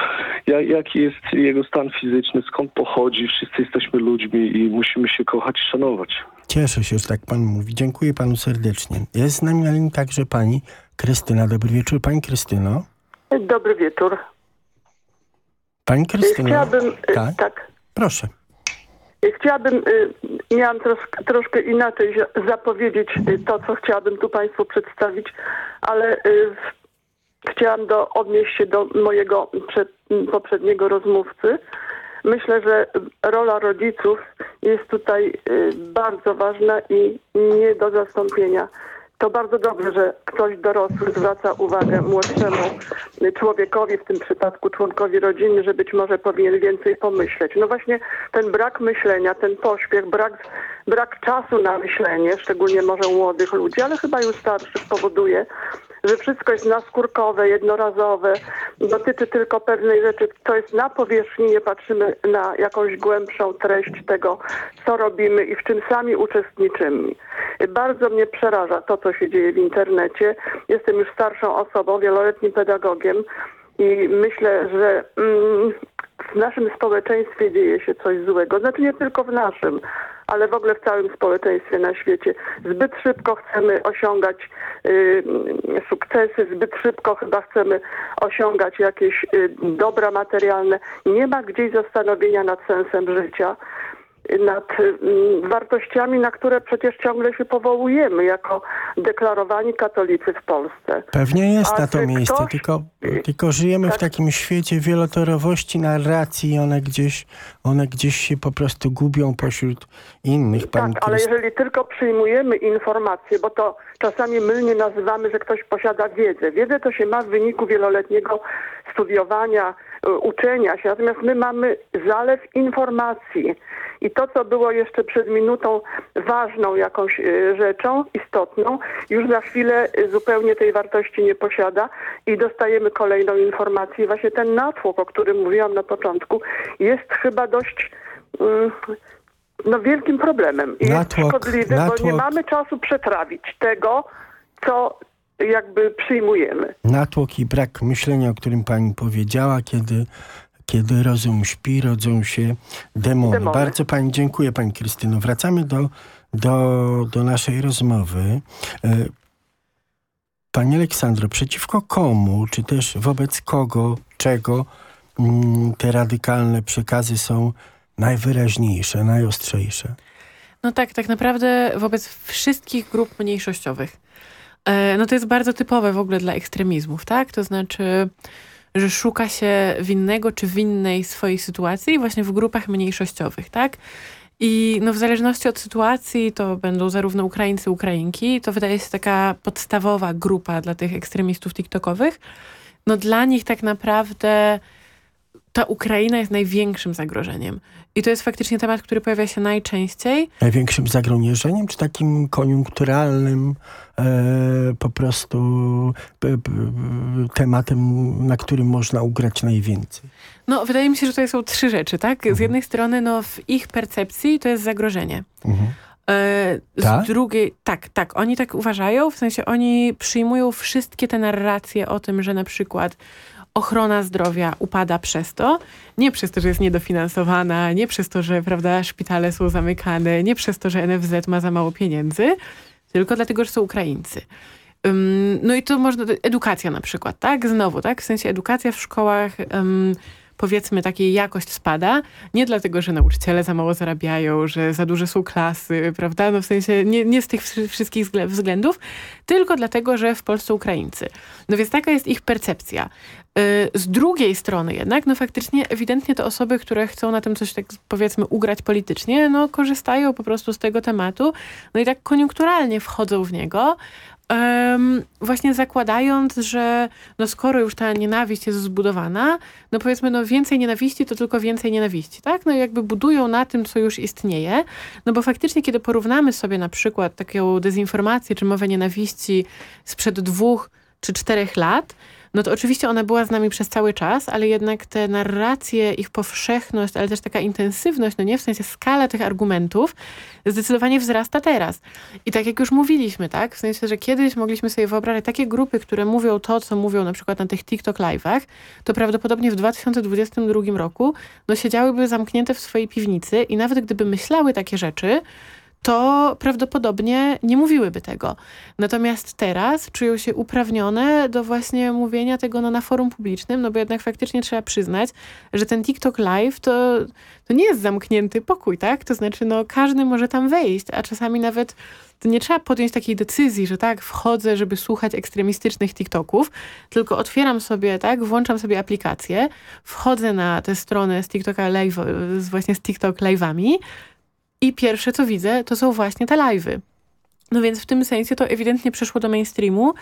jak, jaki jest jego stan fizyczny, skąd pochodzi. Wszyscy jesteśmy ludźmi i musimy się kochać i szanować. Cieszę się, że tak pan mówi. Dziękuję panu serdecznie. Jest z nami na linii także pani Krystyna. Dobry wieczór. Pani Krystyno. Dobry wieczór. Pani Krystyno. Chciałabym... Tak? tak. Proszę. Chciałabym, y, miałam troszkę, troszkę inaczej zapowiedzieć y, to, co chciałabym tu Państwu przedstawić, ale y, chciałam do, odnieść się do mojego przed, poprzedniego rozmówcy. Myślę, że rola rodziców jest tutaj bardzo ważna i nie do zastąpienia to bardzo dobrze, że ktoś dorosły zwraca uwagę młodszemu człowiekowi, w tym przypadku członkowi rodziny, że być może powinien więcej pomyśleć. No właśnie ten brak myślenia, ten pośpiech, brak, brak czasu na myślenie, szczególnie może młodych ludzi, ale chyba już starszych powoduje, że wszystko jest naskórkowe, jednorazowe, dotyczy tylko pewnej rzeczy, co jest na powierzchni, nie patrzymy na jakąś głębszą treść tego, co robimy i w czym sami uczestniczymy. Bardzo mnie przeraża to, co się dzieje w internecie. Jestem już starszą osobą, wieloletnim pedagogiem i myślę, że mm, w naszym społeczeństwie dzieje się coś złego. Znaczy nie tylko w naszym, ale w ogóle w całym społeczeństwie na świecie. Zbyt szybko chcemy osiągać y, sukcesy, zbyt szybko chyba chcemy osiągać jakieś y, dobra materialne. Nie ma gdzieś zastanowienia nad sensem życia nad mm, wartościami, na które przecież ciągle się powołujemy jako deklarowani katolicy w Polsce. Pewnie jest A na to miejsce, ktoś... tylko, tylko żyjemy tak. w takim świecie wielotorowości narracji i one gdzieś, one gdzieś się po prostu gubią pośród innych. Tak, ale jeżeli tylko przyjmujemy informacje, bo to czasami mylnie nazywamy, że ktoś posiada wiedzę. Wiedzę to się ma w wyniku wieloletniego studiowania, uczenia się, natomiast my mamy zalew informacji. I to, co było jeszcze przed minutą ważną jakąś y, rzeczą, istotną, już za chwilę y, zupełnie tej wartości nie posiada i dostajemy kolejną informację. Właśnie ten natłok, o którym mówiłam na początku, jest chyba dość mm, no, wielkim problemem. I natłok, jest szkodliwy, natłok. bo nie mamy czasu przetrawić tego, co jakby przyjmujemy. Natłok i brak myślenia, o którym pani powiedziała, kiedy kiedy rozum śpi, rodzą się demony. demony. Bardzo pani dziękuję, pani Krystyno. Wracamy do, do, do naszej rozmowy. E, pani Aleksandro, przeciwko komu, czy też wobec kogo, czego mm, te radykalne przekazy są najwyraźniejsze, najostrzejsze? No tak, tak naprawdę wobec wszystkich grup mniejszościowych. E, no to jest bardzo typowe w ogóle dla ekstremizmów, tak? To znaczy że szuka się winnego czy winnej swojej sytuacji właśnie w grupach mniejszościowych, tak? I no w zależności od sytuacji to będą zarówno Ukraińcy, Ukrainki. To wydaje się taka podstawowa grupa dla tych ekstremistów tiktokowych. No dla nich tak naprawdę ta Ukraina jest największym zagrożeniem. I to jest faktycznie temat, który pojawia się najczęściej. Największym zagrożeniem, czy takim koniunkturalnym e, po prostu tematem, na którym można ugrać najwięcej? No, wydaje mi się, że to są trzy rzeczy, tak? Z mhm. jednej strony, no, w ich percepcji to jest zagrożenie. Mhm. E, z tak? drugiej, tak, tak, oni tak uważają, w sensie oni przyjmują wszystkie te narracje o tym, że na przykład ochrona zdrowia upada przez to, nie przez to, że jest niedofinansowana, nie przez to, że prawda, szpitale są zamykane, nie przez to, że NFZ ma za mało pieniędzy, tylko dlatego, że są Ukraińcy. Um, no i to można, edukacja na przykład, tak? Znowu, tak? W sensie edukacja w szkołach... Um, powiedzmy takiej jakość spada, nie dlatego, że nauczyciele za mało zarabiają, że za duże są klasy, prawda? No w sensie nie, nie z tych wszystkich względów, tylko dlatego, że w Polsce Ukraińcy. No więc taka jest ich percepcja. Y, z drugiej strony jednak, no faktycznie ewidentnie te osoby, które chcą na tym coś tak powiedzmy ugrać politycznie, no korzystają po prostu z tego tematu, no i tak koniunkturalnie wchodzą w niego, Um, właśnie zakładając, że no skoro już ta nienawiść jest zbudowana, no powiedzmy, no więcej nienawiści to tylko więcej nienawiści, tak? No jakby budują na tym, co już istnieje, no bo faktycznie, kiedy porównamy sobie na przykład taką dezinformację czy mowę nienawiści sprzed dwóch czy czterech lat, no to oczywiście ona była z nami przez cały czas, ale jednak te narracje, ich powszechność, ale też taka intensywność, no nie, w sensie skala tych argumentów zdecydowanie wzrasta teraz. I tak jak już mówiliśmy, tak, w sensie, że kiedyś mogliśmy sobie wyobrazić takie grupy, które mówią to, co mówią na przykład na tych TikTok live'ach, to prawdopodobnie w 2022 roku no siedziałyby zamknięte w swojej piwnicy i nawet gdyby myślały takie rzeczy, to prawdopodobnie nie mówiłyby tego. Natomiast teraz czują się uprawnione do właśnie mówienia tego no, na forum publicznym, no bo jednak faktycznie trzeba przyznać, że ten TikTok Live to, to nie jest zamknięty pokój, tak? To znaczy, no każdy może tam wejść, a czasami nawet nie trzeba podjąć takiej decyzji, że tak, wchodzę, żeby słuchać ekstremistycznych TikToków, tylko otwieram sobie, tak, włączam sobie aplikację, wchodzę na tę stronę z TikToka Live, właśnie z TikTok Live'ami, i pierwsze, co widzę, to są właśnie te live'y. No więc w tym sensie to ewidentnie przeszło do mainstreamu.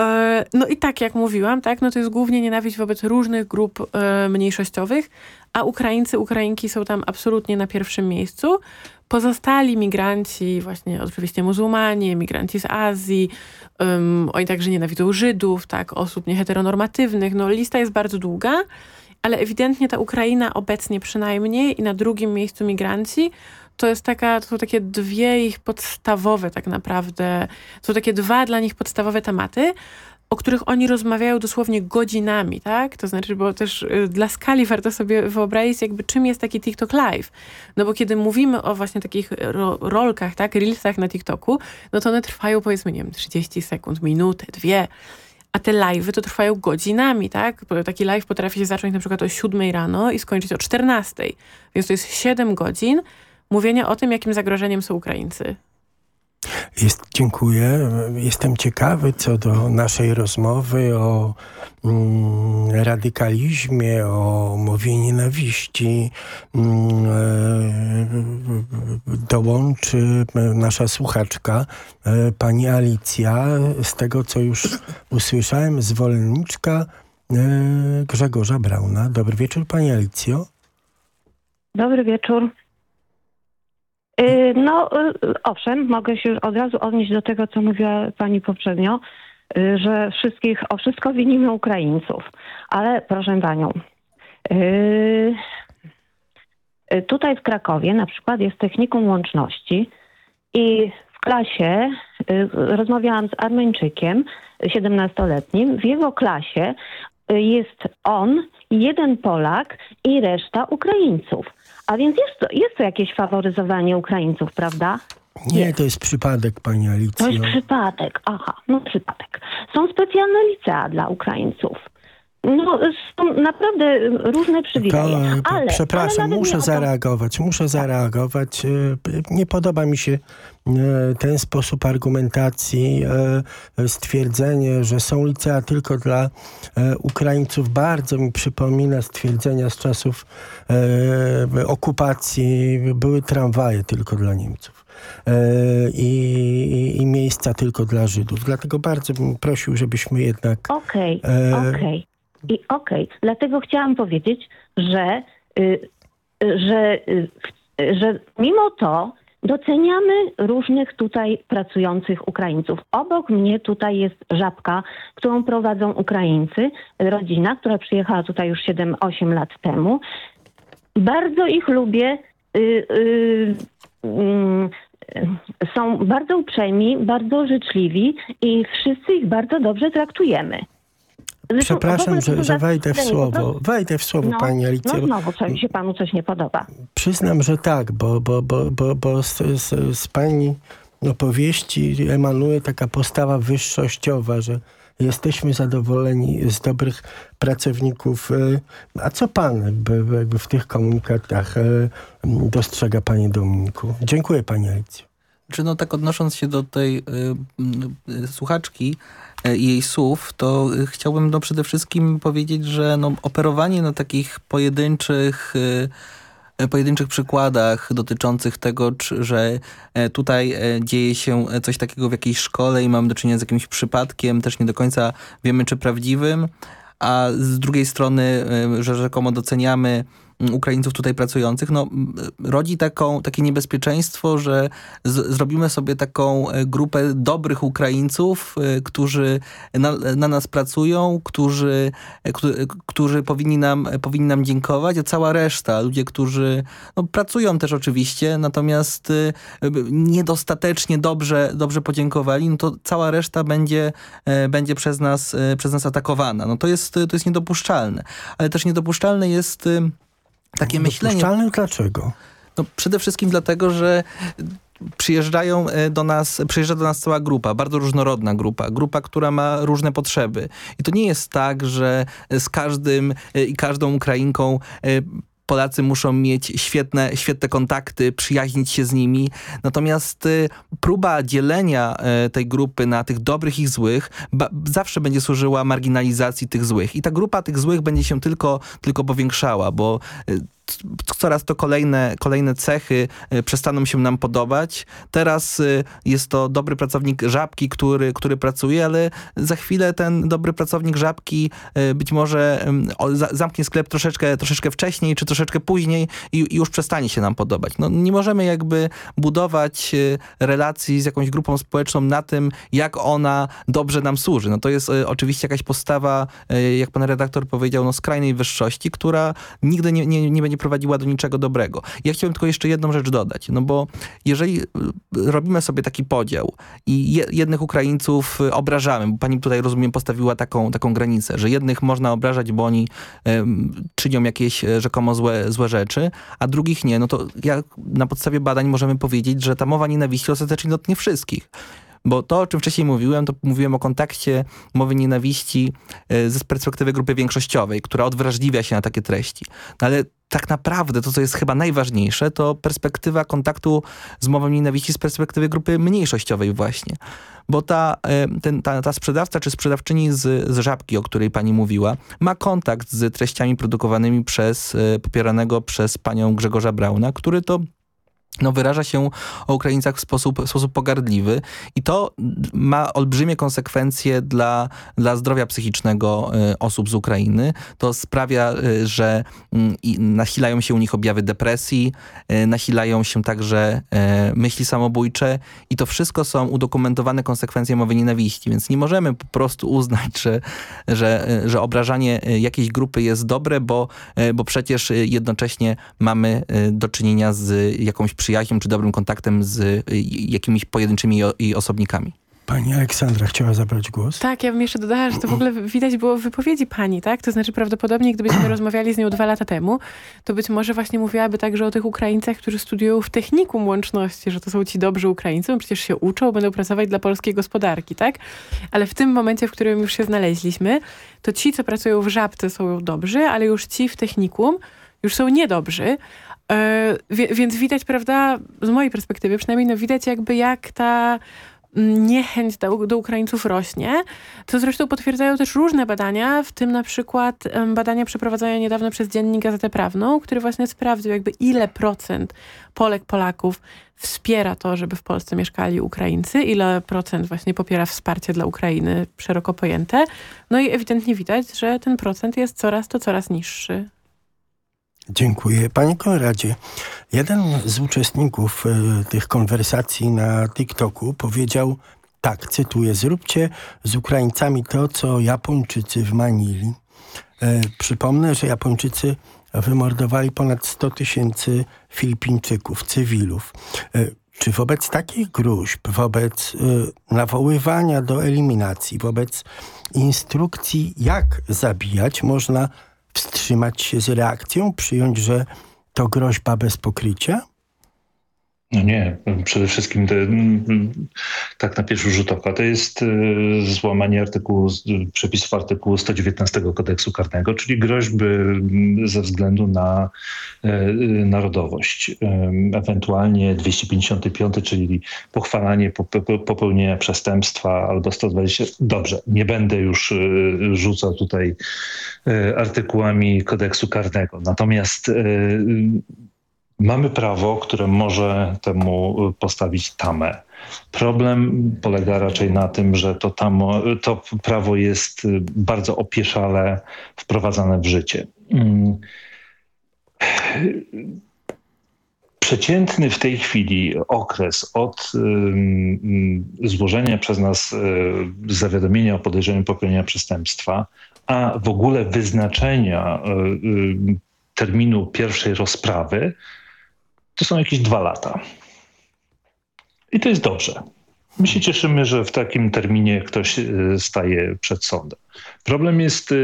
E, no i tak jak mówiłam, tak, no to jest głównie nienawiść wobec różnych grup e, mniejszościowych, a Ukraińcy, Ukrainki są tam absolutnie na pierwszym miejscu. Pozostali migranci, właśnie oczywiście muzułmanie, migranci z Azji, um, oni także nienawidzą Żydów, tak, osób nieheteronormatywnych. No lista jest bardzo długa, ale ewidentnie ta Ukraina obecnie przynajmniej i na drugim miejscu migranci to jest taka, to są takie dwie ich podstawowe tak naprawdę, to są takie dwa dla nich podstawowe tematy, o których oni rozmawiają dosłownie godzinami, tak? To znaczy, bo też y, dla skali warto sobie wyobrazić, jakby czym jest taki TikTok Live. No bo kiedy mówimy o właśnie takich ro rolkach, tak, reelsach na TikToku, no to one trwają powiedzmy, nie wiem, 30 sekund, minutę, dwie. A te live'y to trwają godzinami, tak? Taki live potrafi się zacząć na przykład o 7 rano i skończyć o 14. Więc to jest 7 godzin, mówienia o tym, jakim zagrożeniem są Ukraińcy. Jest, dziękuję. Jestem ciekawy co do naszej rozmowy o mm, radykalizmie, o mowie nienawiści. Mm, e, dołączy nasza słuchaczka, e, pani Alicja. Z tego, co już usłyszałem, zwolenniczka e, Grzegorza Brauna. Dobry wieczór, pani Alicjo. Dobry wieczór. Y, no, y, owszem, mogę się od razu odnieść do tego, co mówiła pani poprzednio, y, że wszystkich, o wszystko winimy Ukraińców. Ale proszę panią, tutaj w Krakowie na przykład jest technikum łączności i w klasie rozmawiałam z Armeńczykiem, 17-letnim, w jego klasie jest on, jeden Polak i reszta Ukraińców. A więc jest to, jest to jakieś faworyzowanie Ukraińców, prawda? Nie, jest. to jest przypadek, pani Alicjo. To jest przypadek, aha, no przypadek. Są specjalne licea dla Ukraińców. No, są naprawdę różne przywileje. To, ale, przepraszam, ale muszę zareagować, muszę zareagować. E, nie podoba mi się e, ten sposób argumentacji, e, stwierdzenie, że są licea tylko dla Ukraińców. Bardzo mi przypomina stwierdzenia z czasów okupacji. Były tramwaje tylko dla Niemców. I, i, miejsca tylko dla Żydów. Dlatego bardzo bym prosił, żebyśmy jednak... Okej, okay, okej. Okay. I okej, okay, dlatego chciałam powiedzieć, że, y, y, że, y, że mimo to doceniamy różnych tutaj pracujących Ukraińców. Obok mnie tutaj jest żabka, którą prowadzą Ukraińcy, rodzina, która przyjechała tutaj już 7-8 lat temu. Bardzo ich lubię. Mm, są bardzo uprzejmi, bardzo życzliwi i wszyscy ich bardzo dobrze traktujemy. Zresztą, Przepraszam, że, że wejdę w słowo. Wejdę w słowo, no, pani Alicjo. No znowu coś się panu coś nie podoba. Przyznam, że tak, bo, bo, bo, bo, bo z, z, z pani opowieści emanuje taka postawa wyższościowa, że jesteśmy zadowoleni z dobrych pracowników. E, a co pan jakby, jakby w tych komunikatach e, dostrzega, panie Dominiku? Dziękuję, panie Alicjo. Czy no tak odnosząc się do tej y, y, słuchaczki y, i jej słów, to chciałbym no przede wszystkim powiedzieć, że no operowanie na takich pojedynczych pojedynczych przykładach dotyczących tego, że tutaj dzieje się coś takiego w jakiejś szkole i mamy do czynienia z jakimś przypadkiem, też nie do końca wiemy, czy prawdziwym, a z drugiej strony, że rzekomo doceniamy Ukraińców tutaj pracujących, no, rodzi taką, takie niebezpieczeństwo, że z, zrobimy sobie taką e, grupę dobrych Ukraińców, e, którzy na, na nas pracują, którzy, e, którzy, powinni, nam, powinni nam dziękować, a cała reszta, ludzie, którzy no, pracują też oczywiście, natomiast niedostatecznie dobrze, dobrze podziękowali, no to cała reszta będzie, będzie przez, nas, przez nas atakowana. No to jest, to jest niedopuszczalne. Ale też niedopuszczalne jest takie myślenie. dlaczego? No, przede wszystkim dlatego, że przyjeżdżają e, do nas, przyjeżdża do nas cała grupa, bardzo różnorodna grupa, grupa, która ma różne potrzeby. I to nie jest tak, że z każdym e, i każdą Ukrainką e, Polacy muszą mieć świetne, świetne kontakty, przyjaźnić się z nimi. Natomiast y, próba dzielenia y, tej grupy na tych dobrych i złych zawsze będzie służyła marginalizacji tych złych. I ta grupa tych złych będzie się tylko, tylko powiększała, bo y, coraz to kolejne, kolejne cechy y, przestaną się nam podobać. Teraz y, jest to dobry pracownik Żabki, który, który pracuje, ale za chwilę ten dobry pracownik Żabki y, być może zamknie sklep troszeczkę, troszeczkę wcześniej, czy troszeczkę później i, i już przestanie się nam podobać. No, nie możemy jakby budować relacji z jakąś grupą społeczną na tym, jak ona dobrze nam służy. No to jest oczywiście jakaś postawa, jak pan redaktor powiedział, no skrajnej wyższości, która nigdy nie, nie, nie będzie nie prowadziła do niczego dobrego. Ja chciałem tylko jeszcze jedną rzecz dodać, no bo jeżeli y, robimy sobie taki podział i jednych Ukraińców y, obrażamy, bo pani tutaj rozumiem postawiła taką, taką granicę, że jednych można obrażać, bo oni czynią jakieś e, rzekomo złe, złe rzeczy, a drugich nie, no to jak na podstawie badań możemy powiedzieć, że ta mowa nienawiści ostatecznie dotknie wszystkich. Bo to, o czym wcześniej mówiłem, to mówiłem o kontakcie mowy nienawiści e, ze perspektywy grupy większościowej, która odwrażliwia się na takie treści. No ale tak naprawdę to, co jest chyba najważniejsze, to perspektywa kontaktu z mową nienawiści z perspektywy grupy mniejszościowej właśnie. Bo ta, e, ten, ta, ta sprzedawca czy sprzedawczyni z, z Żabki, o której pani mówiła, ma kontakt z treściami produkowanymi przez, e, popieranego przez panią Grzegorza Brauna, który to no, wyraża się o Ukraińcach w sposób, w sposób pogardliwy i to ma olbrzymie konsekwencje dla, dla zdrowia psychicznego y, osób z Ukrainy. To sprawia, y, że y, nasilają się u nich objawy depresji, y, nasilają się także myśli samobójcze i to wszystko są udokumentowane konsekwencje mowy nienawiści, więc nie możemy po prostu uznać, że, że, że obrażanie jakiejś grupy jest dobre, bo, bo przecież jednocześnie mamy do czynienia z jakąś przyjaźnią czy dobrym kontaktem z y, jakimiś pojedynczymi i osobnikami. Pani Aleksandra chciała zabrać głos? Tak, ja bym jeszcze dodała, że to w ogóle widać było w wypowiedzi pani, tak? To znaczy prawdopodobnie, gdybyśmy *clears throat* rozmawiali z nią dwa lata temu, to być może właśnie mówiłaby także o tych Ukraińcach, którzy studiują w technikum łączności, że to są ci dobrzy Ukraińcy, bo przecież się uczą, będą pracować dla polskiej gospodarki, tak? Ale w tym momencie, w którym już się znaleźliśmy, to ci, co pracują w Żabce są dobrzy, ale już ci w technikum już są niedobrzy, więc widać, prawda, z mojej perspektywy przynajmniej, no widać jakby jak ta mm, niechęć do, do Ukraińców rośnie, co zresztą potwierdzają też różne badania, w tym na przykład badania przeprowadzone niedawno przez Dziennik Gazetę Prawną, który właśnie sprawdził jakby ile procent Polek, Polaków wspiera to, żeby w Polsce mieszkali Ukraińcy, ile procent właśnie popiera wsparcie dla Ukrainy szeroko pojęte. No i ewidentnie widać, że ten procent jest coraz to coraz niższy. Dziękuję. Panie Konradzie, jeden z uczestników y, tych konwersacji na TikToku powiedział tak, cytuję, zróbcie z Ukraińcami to, co Japończycy w Manili. E, przypomnę, że Japończycy wymordowali ponad 100 tysięcy Filipińczyków, cywilów. E, czy wobec takich gruźb, wobec y, nawoływania do eliminacji, wobec instrukcji, jak zabijać, można wstrzymać się z reakcją, przyjąć, że to groźba bez pokrycia? No nie, przede wszystkim te, tak na pierwszy rzut oka to jest y, złamanie artykułu, przepisów artykułu 119 kodeksu karnego, czyli groźby ze względu na y, narodowość. Y, ewentualnie 255, czyli pochwalanie popełnienia przestępstwa albo 120. Dobrze, nie będę już rzucał tutaj artykułami kodeksu karnego. Natomiast Mamy prawo, które może temu postawić tamę. Problem polega raczej na tym, że to, tamo, to prawo jest bardzo opieszale wprowadzane w życie. Mm. Przeciętny w tej chwili okres od złożenia przez nas y, zawiadomienia o podejrzeniu popełnienia przestępstwa, a w ogóle wyznaczenia y, y, terminu pierwszej rozprawy to są jakieś dwa lata. I to jest dobrze. My się cieszymy, że w takim terminie ktoś e, staje przed sądem. Problem jest e,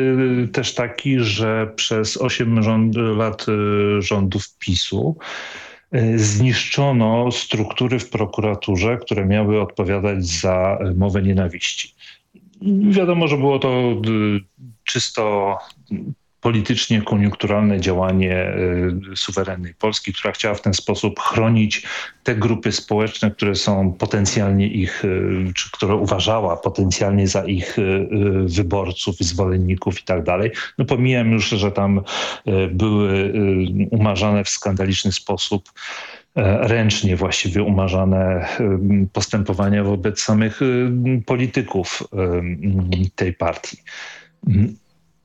też taki, że przez 8 rząd, lat e, rządów PiSu zniszczono struktury w prokuraturze, które miały odpowiadać za mowę nienawiści. Wiadomo, że było to czysto politycznie koniunkturalne działanie y, suwerennej Polski, która chciała w ten sposób chronić te grupy społeczne, które są potencjalnie ich, y, czy które uważała potencjalnie za ich y, wyborców, zwolenników i tak dalej. No pomijam już, że tam były umarzane w skandaliczny sposób ręcznie właściwie umarzane postępowania wobec samych polityków tej partii.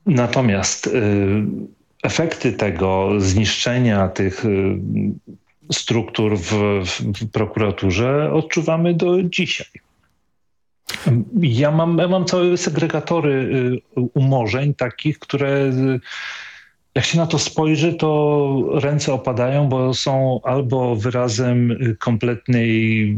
Natomiast y, efekty tego zniszczenia tych y, struktur w, w prokuraturze odczuwamy do dzisiaj. Ja mam, ja mam całe segregatory y, umorzeń takich, które jak się na to spojrzy, to ręce opadają, bo są albo wyrazem kompletnej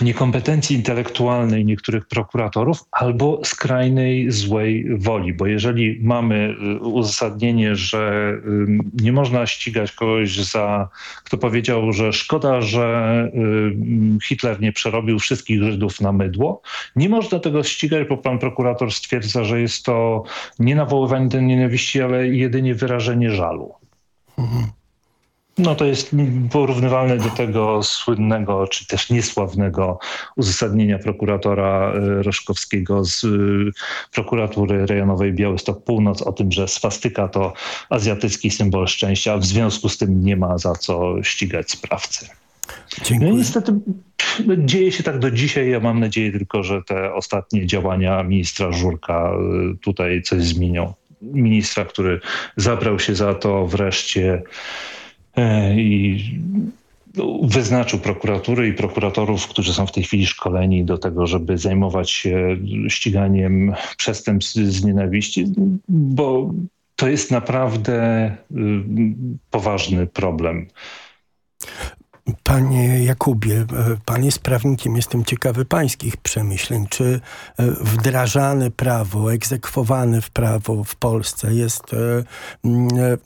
niekompetencji intelektualnej niektórych prokuratorów albo skrajnej złej woli, bo jeżeli mamy y, uzasadnienie, że y, nie można ścigać kogoś za, kto powiedział, że szkoda, że y, Hitler nie przerobił wszystkich Żydów na mydło, nie można tego ścigać, bo pan prokurator stwierdza, że jest to nie nawoływanie do nienawiści, ale jedynie wyrażenie żalu. Mhm. No to jest porównywalne do tego słynnego, czy też niesławnego uzasadnienia prokuratora e, Roszkowskiego z e, prokuratury rejonowej Białystok Północ o tym, że swastyka to azjatycki symbol szczęścia, w związku z tym nie ma za co ścigać sprawcy. Dziękuję. No niestety dzieje się tak do dzisiaj. Ja mam nadzieję tylko, że te ostatnie działania ministra Żurka e, tutaj coś zmienią. Ministra, który zabrał się za to wreszcie i wyznaczył prokuratury i prokuratorów, którzy są w tej chwili szkoleni do tego, żeby zajmować się ściganiem przestępstw z nienawiści, bo to jest naprawdę y, poważny problem. Panie Jakubie, e, pan jest prawnikiem, jestem ciekawy pańskich przemyśleń. Czy e, wdrażane prawo, egzekwowane w prawo w Polsce jest, e,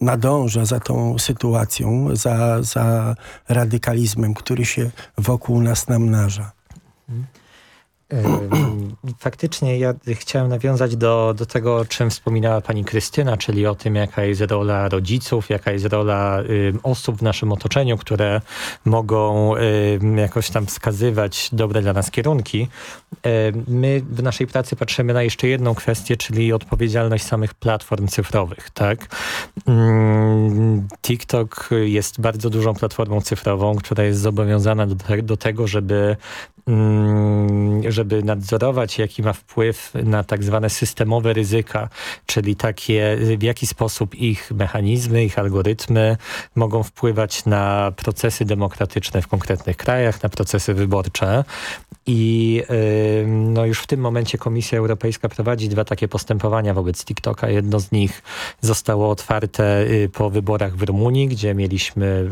nadąża za tą sytuacją, za, za radykalizmem, który się wokół nas namnaża? *clears throat* Faktycznie ja chciałem nawiązać do, do tego, o czym wspominała pani Krystyna, czyli o tym, jaka jest rola rodziców, jaka jest rola y, osób w naszym otoczeniu, które mogą y, jakoś tam wskazywać dobre dla nas kierunki. Y, my w naszej pracy patrzymy na jeszcze jedną kwestię, czyli odpowiedzialność samych platform cyfrowych. Tak? TikTok jest bardzo dużą platformą cyfrową, która jest zobowiązana do, do tego, żeby żeby nadzorować, jaki ma wpływ na tak zwane systemowe ryzyka, czyli takie, w jaki sposób ich mechanizmy, ich algorytmy mogą wpływać na procesy demokratyczne w konkretnych krajach, na procesy wyborcze. I no już w tym momencie Komisja Europejska prowadzi dwa takie postępowania wobec TikToka. Jedno z nich zostało otwarte y, po wyborach w Rumunii, gdzie mieliśmy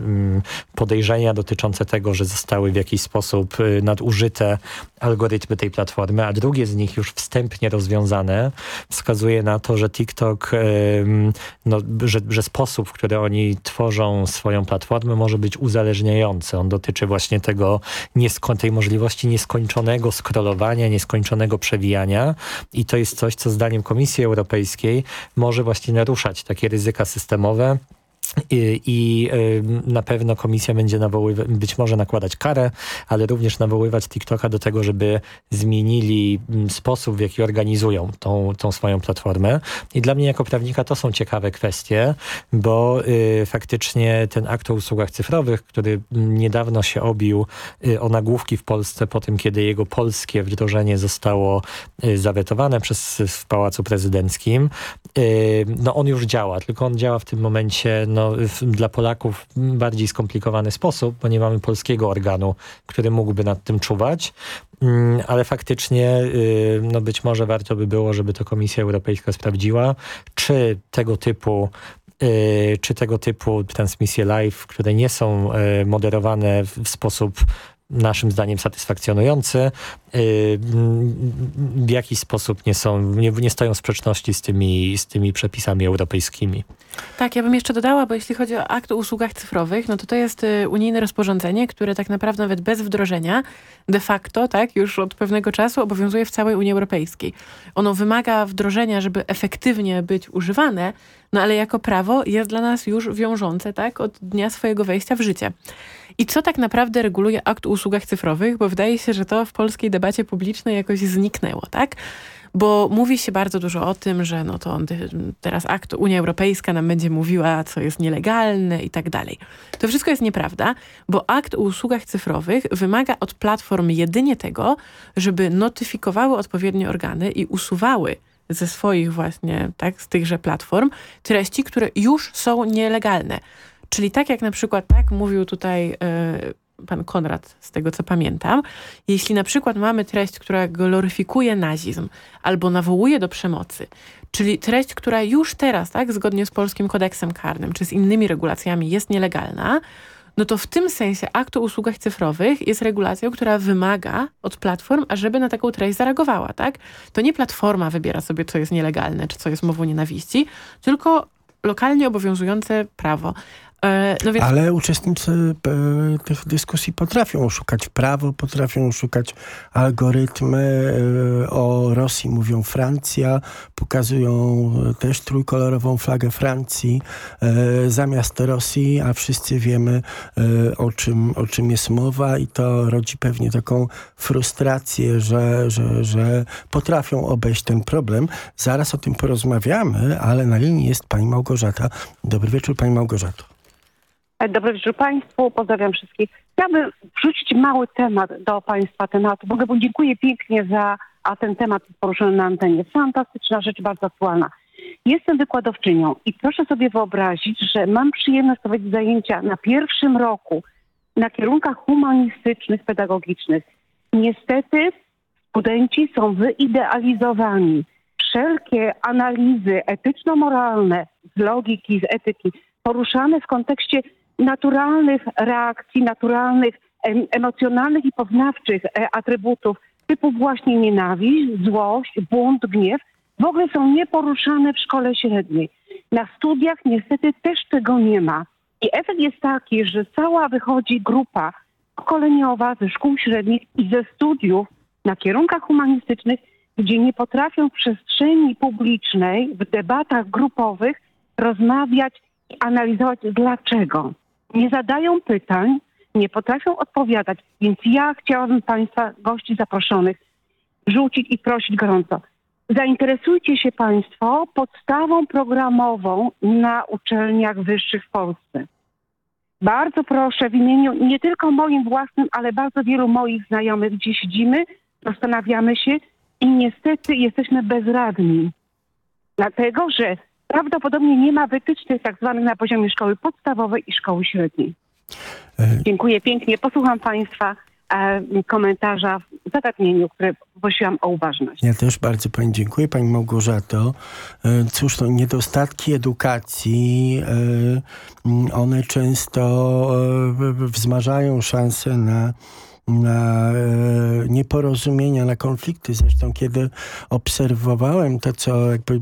podejrzenia dotyczące tego, że zostały w jakiś sposób y, nadużyte algorytmy tej platformy, a drugie z nich już wstępnie rozwiązane, wskazuje na to, że TikTok, no, że, że sposób, w który oni tworzą swoją platformę może być uzależniający. On dotyczy właśnie tego, tej możliwości nieskończonego scrollowania, nieskończonego przewijania i to jest coś, co zdaniem Komisji Europejskiej może właśnie naruszać takie ryzyka systemowe, i, I, na pewno komisja będzie nawoływać, być może nakładać karę, ale również nawoływać TikToka do tego, żeby zmienili sposób, w jaki organizują tą, tą swoją platformę. I dla mnie jako prawnika to są ciekawe kwestie, bo y, faktycznie ten akt o usługach cyfrowych, który niedawno się obił y, o nagłówki w Polsce po tym, kiedy jego polskie wdrożenie zostało y, zawetowane przez w Pałacu Prezydenckim, y, no on już działa, tylko on działa w tym momencie no, w, dla Polaków bardziej skomplikowany sposób, bo nie mamy polskiego organu, który mógłby nad tym czuwać. Mm, ale faktycznie no być może warto by było, żeby to Komisja Europejska sprawdziła, czy tego typu y, czy tego typu transmisje live, które nie są y, moderowane w sposób naszym zdaniem satysfakcjonujący, w jakiś sposób nie, są, nie, nie stoją w sprzeczności z tymi, z tymi przepisami europejskimi. Tak, ja bym jeszcze dodała, bo jeśli chodzi o akt o usługach cyfrowych, no to to jest y, unijne rozporządzenie, które tak naprawdę nawet bez wdrożenia de facto, tak, już od pewnego czasu obowiązuje w całej Unii Europejskiej. Ono wymaga wdrożenia, żeby efektywnie być używane, no ale jako prawo jest dla nas już wiążące, tak, od dnia swojego wejścia w życie. I co tak naprawdę reguluje akt o usługach cyfrowych? Bo wydaje się, że to w polskiej debacie publicznej jakoś zniknęło, tak? Bo mówi się bardzo dużo o tym, że no to teraz akt Unia Europejska nam będzie mówiła, co jest nielegalne i tak dalej. To wszystko jest nieprawda, bo akt o usługach cyfrowych wymaga od platform jedynie tego, żeby notyfikowały odpowiednie organy i usuwały ze swoich właśnie, tak, z tychże platform treści, które już są nielegalne. Czyli tak jak na przykład, tak mówił tutaj y, pan Konrad, z tego co pamiętam, jeśli na przykład mamy treść, która gloryfikuje nazizm albo nawołuje do przemocy, czyli treść, która już teraz, tak, zgodnie z polskim kodeksem karnym czy z innymi regulacjami jest nielegalna, no to w tym sensie akt o usługach cyfrowych jest regulacją, która wymaga od platform, ażeby na taką treść zareagowała, tak? To nie platforma wybiera sobie, co jest nielegalne, czy co jest mową nienawiści, tylko lokalnie obowiązujące prawo. E, no więc... Ale uczestnicy e, tych dyskusji potrafią szukać prawo, potrafią szukać algorytmy. E, o Rosji mówią Francja, pokazują też trójkolorową flagę Francji zamiast Rosji, a wszyscy wiemy o czym, o czym jest mowa i to rodzi pewnie taką frustrację, że, że, że potrafią obejść ten problem. Zaraz o tym porozmawiamy, ale na linii jest pani Małgorzata. Dobry wieczór pani Małgorzato. Dobry wieczór Państwu, pozdrawiam wszystkich. Chciałabym wrzucić mały temat do Państwa tematu. W ogóle dziękuję pięknie za a ten temat poruszony na antenie. Fantastyczna rzecz, bardzo aktualna. Jestem wykładowczynią i proszę sobie wyobrazić, że mam przyjemność prowadzić zajęcia na pierwszym roku na kierunkach humanistycznych, pedagogicznych. Niestety studenci są wyidealizowani. Wszelkie analizy etyczno-moralne z logiki, z etyki poruszane w kontekście naturalnych reakcji, naturalnych, emocjonalnych i poznawczych e, atrybutów typu właśnie nienawiść, złość, bunt, gniew w ogóle są nieporuszane w szkole średniej. Na studiach niestety też tego nie ma. I efekt jest taki, że cała wychodzi grupa pokoleniowa ze szkół średnich i ze studiów na kierunkach humanistycznych, gdzie nie potrafią w przestrzeni publicznej, w debatach grupowych rozmawiać i analizować dlaczego nie zadają pytań, nie potrafią odpowiadać. Więc ja chciałabym Państwa, gości zaproszonych, rzucić i prosić gorąco. Zainteresujcie się Państwo podstawą programową na uczelniach wyższych w Polsce. Bardzo proszę w imieniu nie tylko moim własnym, ale bardzo wielu moich znajomych, gdzie siedzimy, zastanawiamy się i niestety jesteśmy bezradni. Dlatego, że prawdopodobnie nie ma wytycznych tak zwanych na poziomie szkoły podstawowej i szkoły średniej. E, Dziękuję pięknie. Posłucham Państwa e, komentarza w zagadnieniu, które prosiłam o uważność. Ja też bardzo Pani dziękuję, Pani Małgorzato. E, cóż, to niedostatki edukacji, one często wzmażają szanse na na e, nieporozumienia, na konflikty. Zresztą kiedy obserwowałem to, co jakby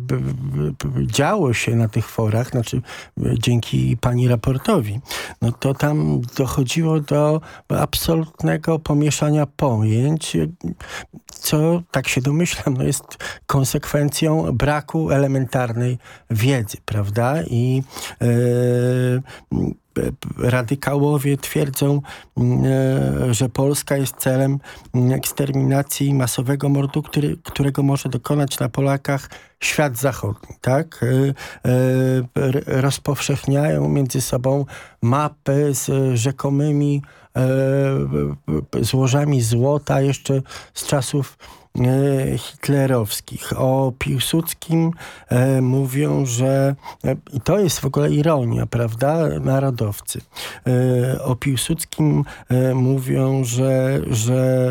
działo się na tych forach, znaczy dzięki pani raportowi, no to tam dochodziło do absolutnego pomieszania pojęć, co, tak się domyślam, no jest konsekwencją braku elementarnej wiedzy, prawda? I e, radykałowie twierdzą, e, że Polska jest celem eksterminacji masowego mordu, który, którego może dokonać na Polakach świat zachodni. Tak? E, e, rozpowszechniają między sobą mapy z rzekomymi złożami złota jeszcze z czasów hitlerowskich. O Piłsudskim e, mówią, że e, i to jest w ogóle ironia, prawda, narodowcy. O Piłsudskim mówią, że, że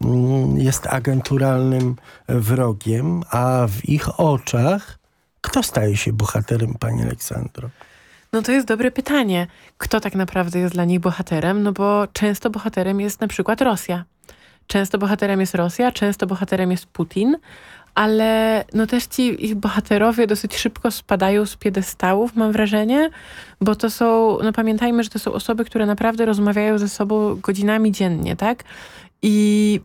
mm, jest agenturalnym wrogiem, a w ich oczach kto staje się bohaterem, pani Aleksandro? No to jest dobre pytanie. Kto tak naprawdę jest dla nich bohaterem? No bo często bohaterem jest na przykład Rosja. Często bohaterem jest Rosja, często bohaterem jest Putin, ale no też ci ich bohaterowie dosyć szybko spadają z piedestałów, mam wrażenie, bo to są, no pamiętajmy, że to są osoby, które naprawdę rozmawiają ze sobą godzinami dziennie, tak? I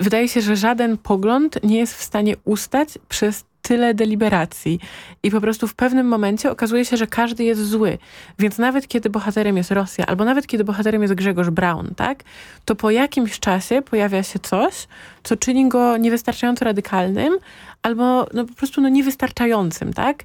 wydaje się, że żaden pogląd nie jest w stanie ustać przez tyle deliberacji i po prostu w pewnym momencie okazuje się, że każdy jest zły. Więc nawet kiedy bohaterem jest Rosja, albo nawet kiedy bohaterem jest Grzegorz Braun, tak, to po jakimś czasie pojawia się coś, co czyni go niewystarczająco radykalnym, albo no, po prostu no, niewystarczającym, tak?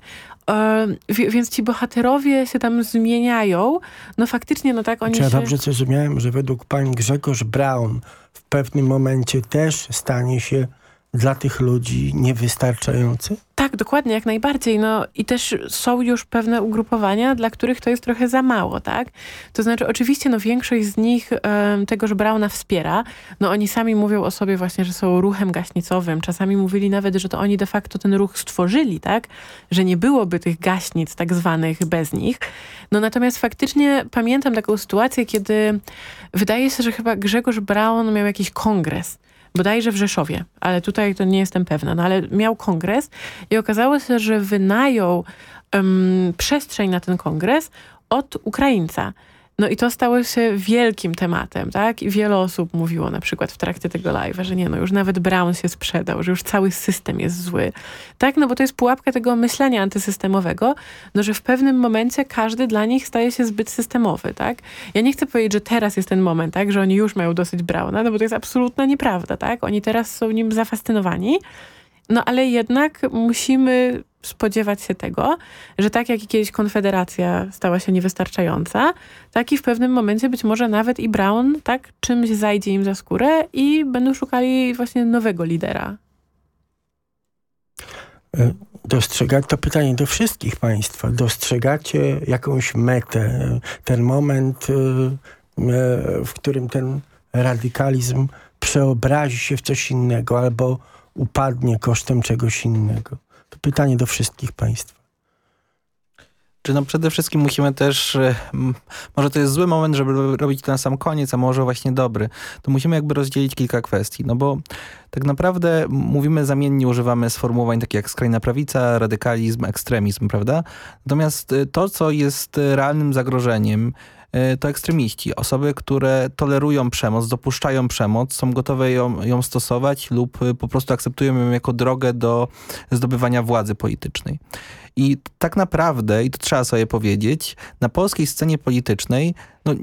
więc ci bohaterowie się tam zmieniają. No faktycznie, no tak, oni Czy ja się... dobrze zrozumiałem, że według pani Grzegorz Braun w pewnym momencie też stanie się dla tych ludzi niewystarczający? Tak, dokładnie, jak najbardziej. No i też są już pewne ugrupowania, dla których to jest trochę za mało, tak? To znaczy, oczywiście, no większość z nich um, tegoż Brauna wspiera. No oni sami mówią o sobie właśnie, że są ruchem gaśnicowym. Czasami mówili nawet, że to oni de facto ten ruch stworzyli, tak? Że nie byłoby tych gaśnic tak zwanych bez nich. No natomiast faktycznie pamiętam taką sytuację, kiedy wydaje się, że chyba Grzegorz Braun miał jakiś kongres bodajże w Rzeszowie, ale tutaj to nie jestem pewna, no ale miał kongres i okazało się, że wynajął um, przestrzeń na ten kongres od Ukraińca. No i to stało się wielkim tematem, tak? I wiele osób mówiło na przykład w trakcie tego live'a, że nie, no już nawet Brown się sprzedał, że już cały system jest zły. Tak, no bo to jest pułapka tego myślenia antysystemowego, no że w pewnym momencie każdy dla nich staje się zbyt systemowy, tak? Ja nie chcę powiedzieć, że teraz jest ten moment, tak? Że oni już mają dosyć Browna, no bo to jest absolutna nieprawda, tak? Oni teraz są nim zafascynowani, no ale jednak musimy spodziewać się tego, że tak jak kiedyś Konfederacja stała się niewystarczająca, tak i w pewnym momencie być może nawet i Brown tak czymś zajdzie im za skórę i będą szukali właśnie nowego lidera. E, Dostrzegacie, to pytanie do wszystkich państwa, dostrzegacie jakąś metę, ten moment, e, e, w którym ten radykalizm przeobrazi się w coś innego albo upadnie kosztem czegoś innego? To pytanie do wszystkich państwa. Czy no przede wszystkim musimy też, e, może to jest zły moment, żeby robić to na sam koniec, a może właśnie dobry, to musimy jakby rozdzielić kilka kwestii, no bo tak naprawdę mówimy zamiennie, używamy sformułowań takich jak skrajna prawica, radykalizm, ekstremizm, prawda? Natomiast e, to, co jest realnym zagrożeniem, e, to ekstremiści. Osoby, które tolerują przemoc, dopuszczają przemoc, są gotowe ją, ją stosować lub po prostu akceptują ją jako drogę do zdobywania władzy politycznej. I tak naprawdę, i to trzeba sobie powiedzieć, na polskiej scenie politycznej, no,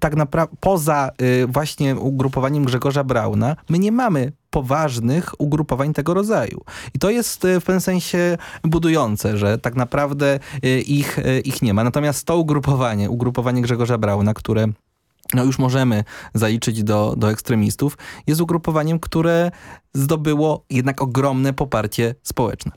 tak naprawdę poza y, właśnie ugrupowaniem Grzegorza Brauna, my nie mamy poważnych ugrupowań tego rodzaju. I to jest y, w pewnym sensie budujące, że tak naprawdę y, ich, y, ich nie ma. Natomiast to ugrupowanie, ugrupowanie Grzegorza Brauna, które no już możemy zaliczyć do, do ekstremistów, jest ugrupowaniem, które zdobyło jednak ogromne poparcie społeczne.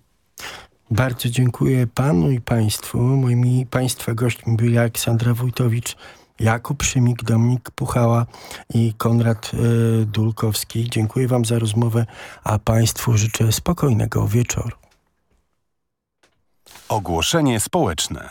Bardzo dziękuję panu i państwu. Moimi państwa gośćmi byli Aleksandra Wójtowicz, Jakub Szymik, Dominik Puchała i Konrad y, Dulkowski. Dziękuję wam za rozmowę, a państwu życzę spokojnego wieczoru. Ogłoszenie społeczne.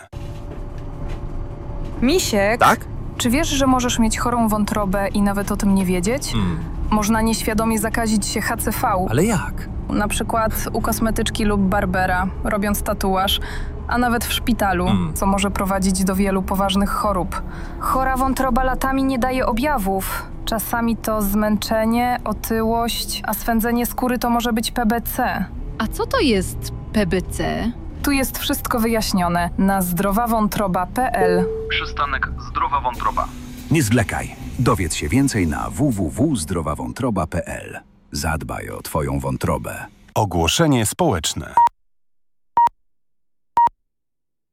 Misiek? Tak? Czy wiesz, że możesz mieć chorą wątrobę i nawet o tym nie wiedzieć? Hmm. Można nieświadomie zakazić się HCV. Ale jak? Na przykład u kosmetyczki lub barbera, robiąc tatuaż, a nawet w szpitalu, Hmm. co może prowadzić do wielu poważnych chorób. Chora wątroba latami nie daje objawów. Czasami to zmęczenie, otyłość, a swędzenie skóry to może być PBC. A co to jest PBC? Tu jest wszystko wyjaśnione na zdrowawątroba.pl. Przystanek Zdrowa Wątroba. Nie zwlekaj. Dowiedz się więcej na www.zdrowawątroba.pl. Zadbaj o Twoją wątrobę. Ogłoszenie społeczne.